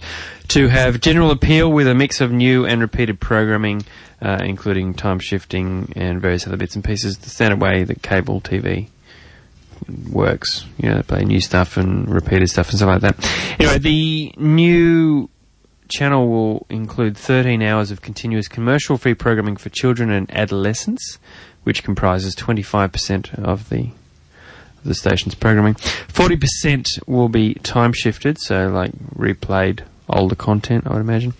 to have general appeal with a mix of new and repeated programming, uh, including time shifting and various other bits and pieces, the standard way that cable TV works. You know, they play new stuff and repeated stuff and stuff like that. Anyway, the new channel will include 13 hours of continuous commercial free programming for children and adolescents, which comprises 25% of the the station's programming. 40% will be time shifted, so like replayed older content, I would imagine,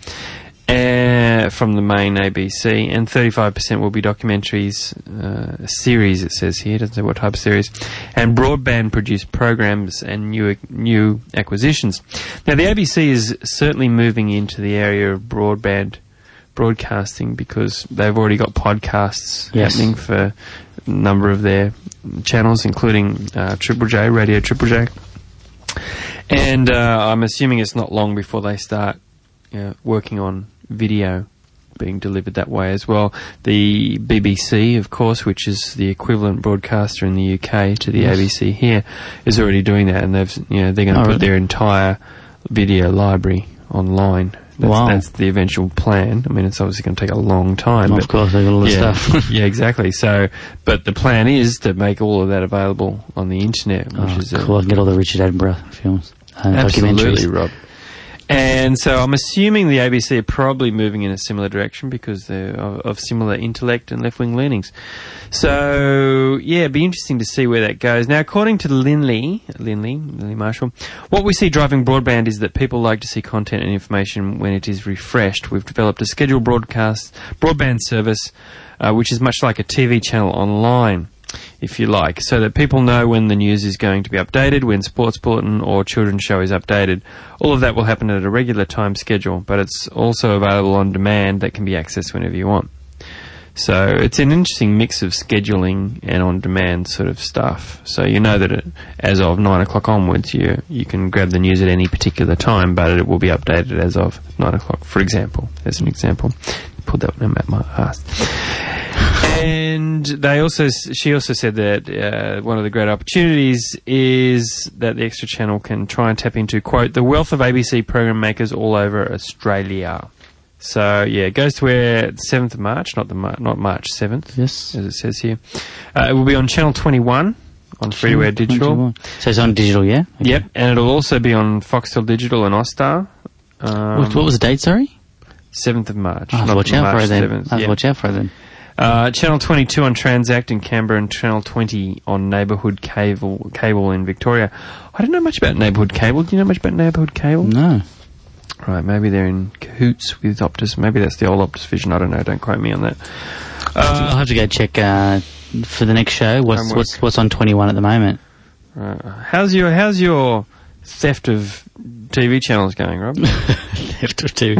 uh, from the main ABC, and 35% will be documentaries, uh, series, it says here, it doesn't say what type of series, and broadband produced programs and new, new acquisitions. Now, the ABC is certainly moving into the area of broadband broadcasting because they've already got podcasts Yes. happening for a number of their channels, including uh, Triple J, Radio Triple J. And uh, I'm assuming it's not long before they start you know, working on video being delivered that way as well. The BBC, of course, which is the equivalent broadcaster in the UK to the Yes. ABC here, is already doing that, and they've you know they're going to Oh, put really? their entire video library online. That's, Wow. that's the eventual plan. I mean, it's obviously going to take a long time. of but- course, they've got all the yeah, stuff. (laughs) (laughs) yeah, exactly. So, but the plan is to make all of that available on the internet, which Oh, is cool. I can get all the Richard Attenborough films. Uh, Absolutely, documentaries. Rob. And so I'm assuming the ABC are probably moving in a similar direction because they're of, of similar intellect and left wing leanings. So yeah, it'd be interesting to see where that goes. Now, according to Lynley, Lynley, Lynley Marshall, what we see driving broadband is that people like to see content and information when it is refreshed. We've developed a scheduled broadcast broadband service, uh, which is much like a TV channel online if you like, so that people know when the news is going to be updated, when sports bulletin or children's show is updated. All of that will happen at a regular time schedule, but it's also available on demand that can be accessed whenever you want. So it's an interesting mix of scheduling and on-demand sort of stuff. So you know that it, as of nine o'clock onwards, you you can grab the news at any particular time, but it will be updated as of nine o'clock. For example, as an example, pulled that one out my ass. And they also, she also said that uh, one of the great opportunities is that the extra channel can try and tap into quote the wealth of ABC program makers all over Australia. So yeah, it goes to air seventh of March, not the Mar- not March seventh, Yes. as it says here. Uh, it will be on channel twenty one on free to air digital. So it's on digital, yeah? Okay. Yep, and it'll also be on Foxtel Digital and Austar. Um, what, what was the date, sorry? Seventh of March? I have to watch out for March it then. 7th, I have to yeah. watch out for. Uh, channel 22 on TransACT in Canberra and Channel 20 on Neighbourhood Cable, cable in Victoria. I don't know much about Neighbourhood Cable. Do you know much about Neighbourhood Cable? No. Right, maybe they're in cahoots with Optus. Maybe that's the old Optus vision. I don't know. Don't quote me on that. I'll Uh, have to go check uh, for the next show. What's Homework. what's what's on twenty one at the moment? right. how's your How's your theft of TV channels going, Rob? (laughs) Left or two.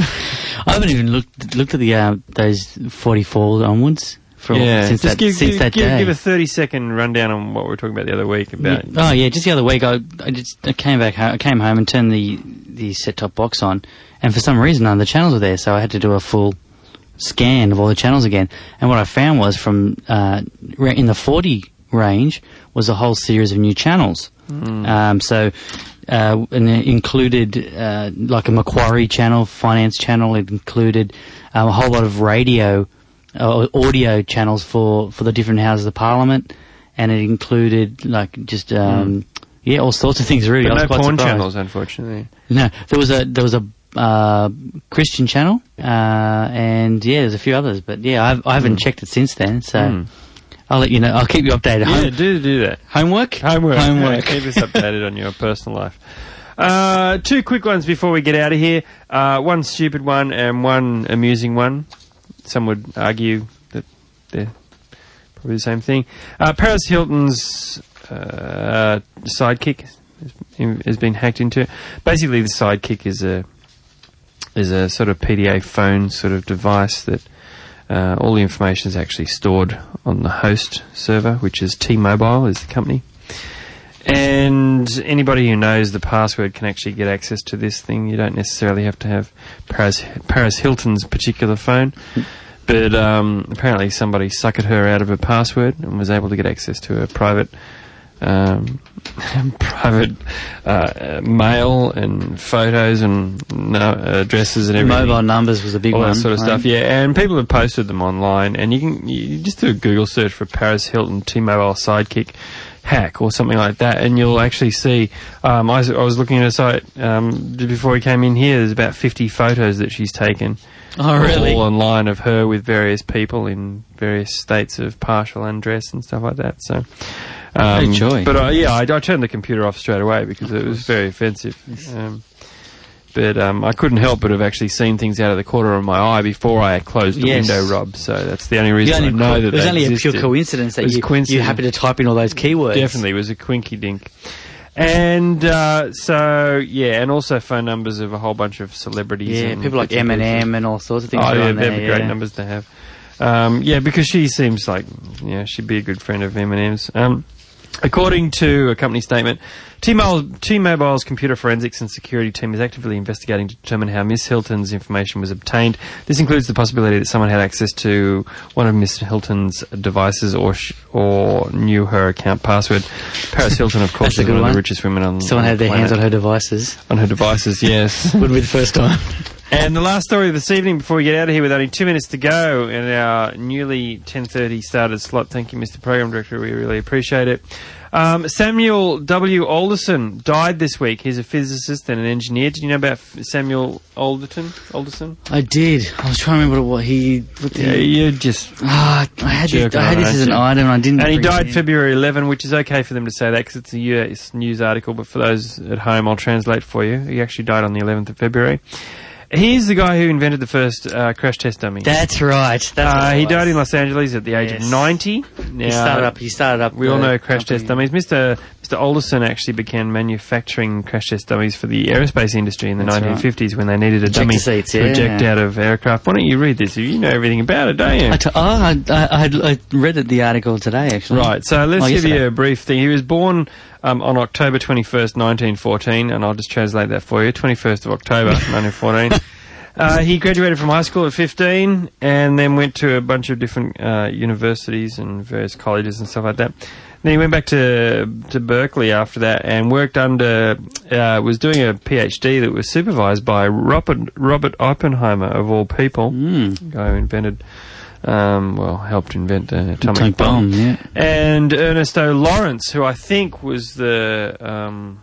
I haven't even looked looked at the uh, those forty four onwards from yeah, since just that give, since give, that give, day. give a 30 second rundown on what we were talking about the other week about. Oh yeah, just the other week I, I just I came back home, I came home and turned the the set top box on, and for some reason none of the channels were there, so I had to do a full scan of all the channels again. And what I found was from uh, in the forty range was a whole series of new channels. Um, so. Uh, and it included uh, like a Macquarie channel, finance channel. It included um, a whole lot of radio, uh, audio channels for, for the different houses of Parliament, and it included like just um, yeah, all sorts of things. Really, no porn surprised. channels, unfortunately. No, there was a there was a uh, Christian channel, uh, and yeah, there's a few others, but yeah, I've, I haven't checked it since then. So Mm. I'll let you know. I'll keep you updated. Yeah, do do that. homework, Homework. homework. Yeah, keep us (laughs) updated on your personal life. Uh, two quick ones before we get out of here. Uh, one stupid one and one amusing one. Some would argue that they're probably the same thing. Uh, Paris Hilton's uh, sidekick has- has been hacked into. Basically, the sidekick is a is a sort of PDA phone sort of device that uh, all the information is actually stored on the host server, which is T-Mobile, is the company. And anybody who knows the password can actually get access to this thing. You don't necessarily have to have Paris, Paris Hilton's particular phone. But um, apparently somebody suckered her out of her password and was able to get access to her private um, (laughs) private uh, uh, mail and photos and no, addresses and everything Mobile numbers was a big all one. that sort of right? stuff. Yeah, and people have posted them online, and you can you just do a Google search for Paris Hilton T-Mobile Sidekick hack or something like that, and you'll actually see. Um, I, was, I was looking at a site um, before we came in here. There's about 50 photos that she's taken. Oh, really? All online of her with various people in various states of partial undress and stuff like that. So. Um, joy. But uh, yeah, I, I turned the computer off straight away because it was very offensive. Um, but um, I couldn't help but have actually seen things out of the corner of my eye before I had closed the Yes. window, Rob. So that's the only The reason only I know that it was only a pure coincidence that you you happened to type in all those keywords. Definitely it was a quinky dink. And uh, so yeah, and also phone numbers of a whole bunch of celebrities. Yeah, and people like bits and pieces. Eminem and all sorts of things. Oh yeah, they're there, great yeah. numbers to have. Um, yeah, because she seems like yeah, she'd be a good friend of Eminem's. Um, according to a company statement, T-Mobile, T-Mobile's computer forensics and security team is actively investigating to determine how Miss Hilton's information was obtained. This includes the possibility that someone had access to one of Miss Hilton's devices or sh- or knew her account password. Paris (laughs) Hilton, of course, is good one, of the richest women on. Someone on had the their hands on her devices. on her devices. (laughs) Yes. Would be the first time. And the last story of this evening, before we get out of here, with only two minutes to go in our newly 10:30 started slot. Thank you, Mr. Program Director. We really appreciate it. Um, Samuel W. Alderson died this week. He's a physicist and an engineer. Did you know about F- Samuel Alderton? Alderson? I did. I was trying to remember what he. What the, Yeah, you just. Ah, I had, this, I had this as an item and I didn't. And he died. February 11, which is okay for them to say that because it's a US news article. But for those at home, I'll translate for you. He actually died on the 11th of February. He's the guy who invented the first uh, crash test dummy. That's right. That's Uh, he died in Los Angeles at the age Yes. of 90. Now, He started up. He started up. we all know crash test company. dummies. Mr. Mr. Alderson actually began manufacturing crash test dummies for the aerospace industry in the That's right. 1950s when they needed a dummy seats, to yeah. eject out of aircraft. Why don't you read this? You know everything about it, don't you? I t- oh, I, I, I, I read it, the article today actually. Right, so let's Oh, give you a brief thing. He was born um, on October 21st, 1914, and I'll just translate that for you. 21st of October, (laughs) 1914. Uh, he graduated from high school at 15 and then went to a bunch of different uh, universities and various colleges and stuff like that. Then he went back to to Berkeley after that and worked under, uh, was doing a PhD that was supervised by Robert, Robert Oppenheimer, of all people, Mm. the guy who invented, um, well, helped invent uh, atomic, Atomic bomb, yeah. and Ernest O. Lawrence, who I think was the um,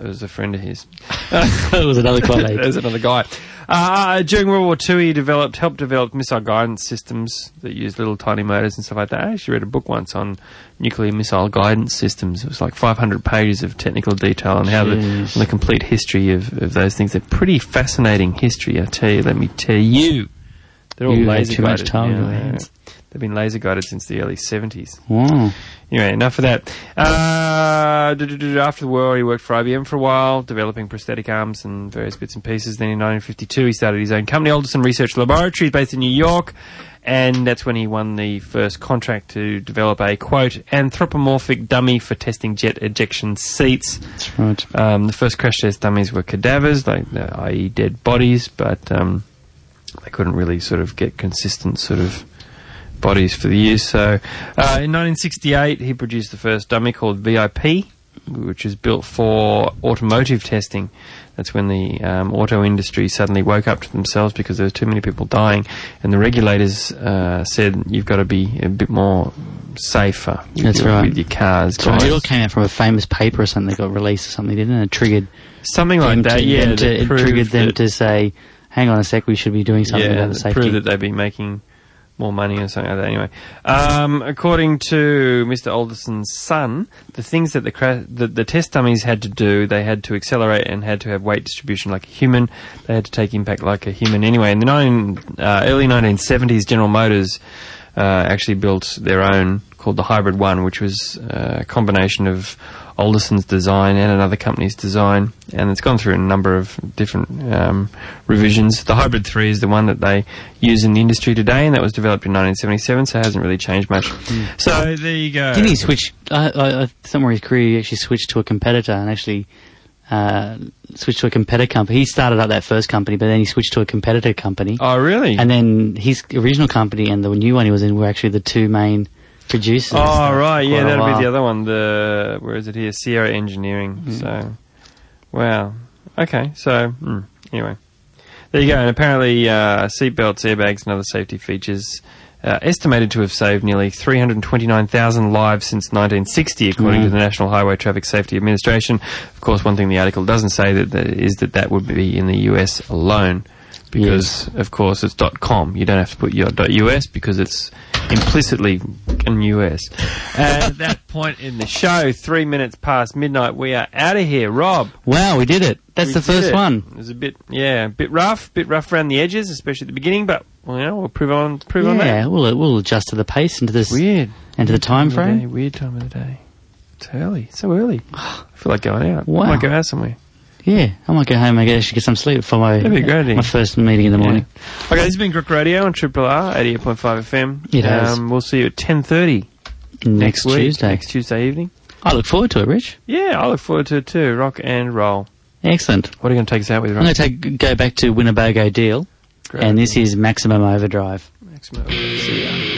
was a friend of his. (laughs) that was another colleague. There's another guy. Uh, during World War II, he developed, helped develop missile guidance systems that used little tiny motors and stuff like that. I actually read a book once on nuclear missile guidance systems. It was like 500 pages of technical detail on how the, on the complete history of, of those things. They're pretty fascinating history, I tell you. Let me tell you. They're all You had laser too much guided. time on Yeah, your yeah. They've been laser guided since the early 70s. Wow. Anyway, enough of that. Uh, after the war, he worked for IBM for a while, developing prosthetic arms and various bits and pieces. Then in 1952, he started his own company, Alderson Research Laboratories, based in New York. And that's when he won the first contract to develop a, quote, anthropomorphic dummy for testing jet ejection seats. That's right. Um, the first crash test dummies were cadavers, like i.e., dead bodies, but um, they couldn't really sort of get consistent sort of bodies for the use. So, uh, in 1968, he produced the first dummy called VIP, which is built for automotive testing. That's when the um, auto industry suddenly woke up to themselves because there were too many people dying, and the regulators uh, said you've got to be a bit more safer with, That's your, right. with your cars. So it all came out from a famous paper or something that got released or something, didn't it? It triggered Something like that, to, yeah. them to, it triggered them to say, hang on a sec, we should be doing something yeah, about the safety. prove that they've been making more money or something like that. Anyway, um, according to Mr. Alderson's son, the things that the, cra- the the test dummies had to do, they had to accelerate and had to have weight distribution like a human. They had to take impact like a human. Anyway, in the uh, early 1970s, General Motors uh, actually built their own called the Hybrid One, which was uh, a combination of Alderson's design and another company's design, and it's gone through a number of different um, revisions. The Hybrid 3 is the one that they use in the industry today, and that was developed in 1977, so it hasn't really changed much. So there you go. Didn't he switch? Uh, I, I, somewhere in his career, he actually switched to a competitor and actually uh, switched to a competitor company. He started up that first company, but then he switched to a competitor company. Oh, really? And then his original company and the new one he was in were actually the two main producers. oh, right. Yeah, that'll be the other one. The where is it here? Sierra Engineering. Hmm. So, wow. Okay. So, mm, anyway, there you go. And apparently, uh, seatbelts, airbags, and other safety features. Uh, estimated to have saved nearly 329,000 lives since 1960, according Mm. to the National Highway Traffic Safety Administration. Of course, one thing the article doesn't say that, that is that that would be in the US alone, because of course it's .com. You don't have to put your .us because it's implicitly in US. (laughs) At that point in the show, three minutes past midnight, we are out of here. Rob, Wow, we did it. That's we the first it. one. It was a bit, yeah, a bit rough, bit rough around the edges, especially at the beginning. But well, you know, we'll prove on, prove on that. Yeah, we'll we'll adjust to the pace and to this Weird. and to the time Time of the day, frame. Weird time of the day. It's early. So early. (sighs) I feel like going out. Wow. I might go out somewhere. Yeah, I might go home and get, actually get some sleep for my That'd be great my first meeting in the morning. Yeah. Okay, this has been Grok Radio on Triple R, 88.5 FM. It has. Um, we'll see you at 10.30 Next, week, Tuesday. Next Tuesday evening. I look forward to it, Rich. Yeah, I look forward to it too. Rock and roll. Excellent. What are you going to take us out with, I'm going to take go back to Winnebago Deal, Great. and this is Maximum Overdrive. Maximum. See ya.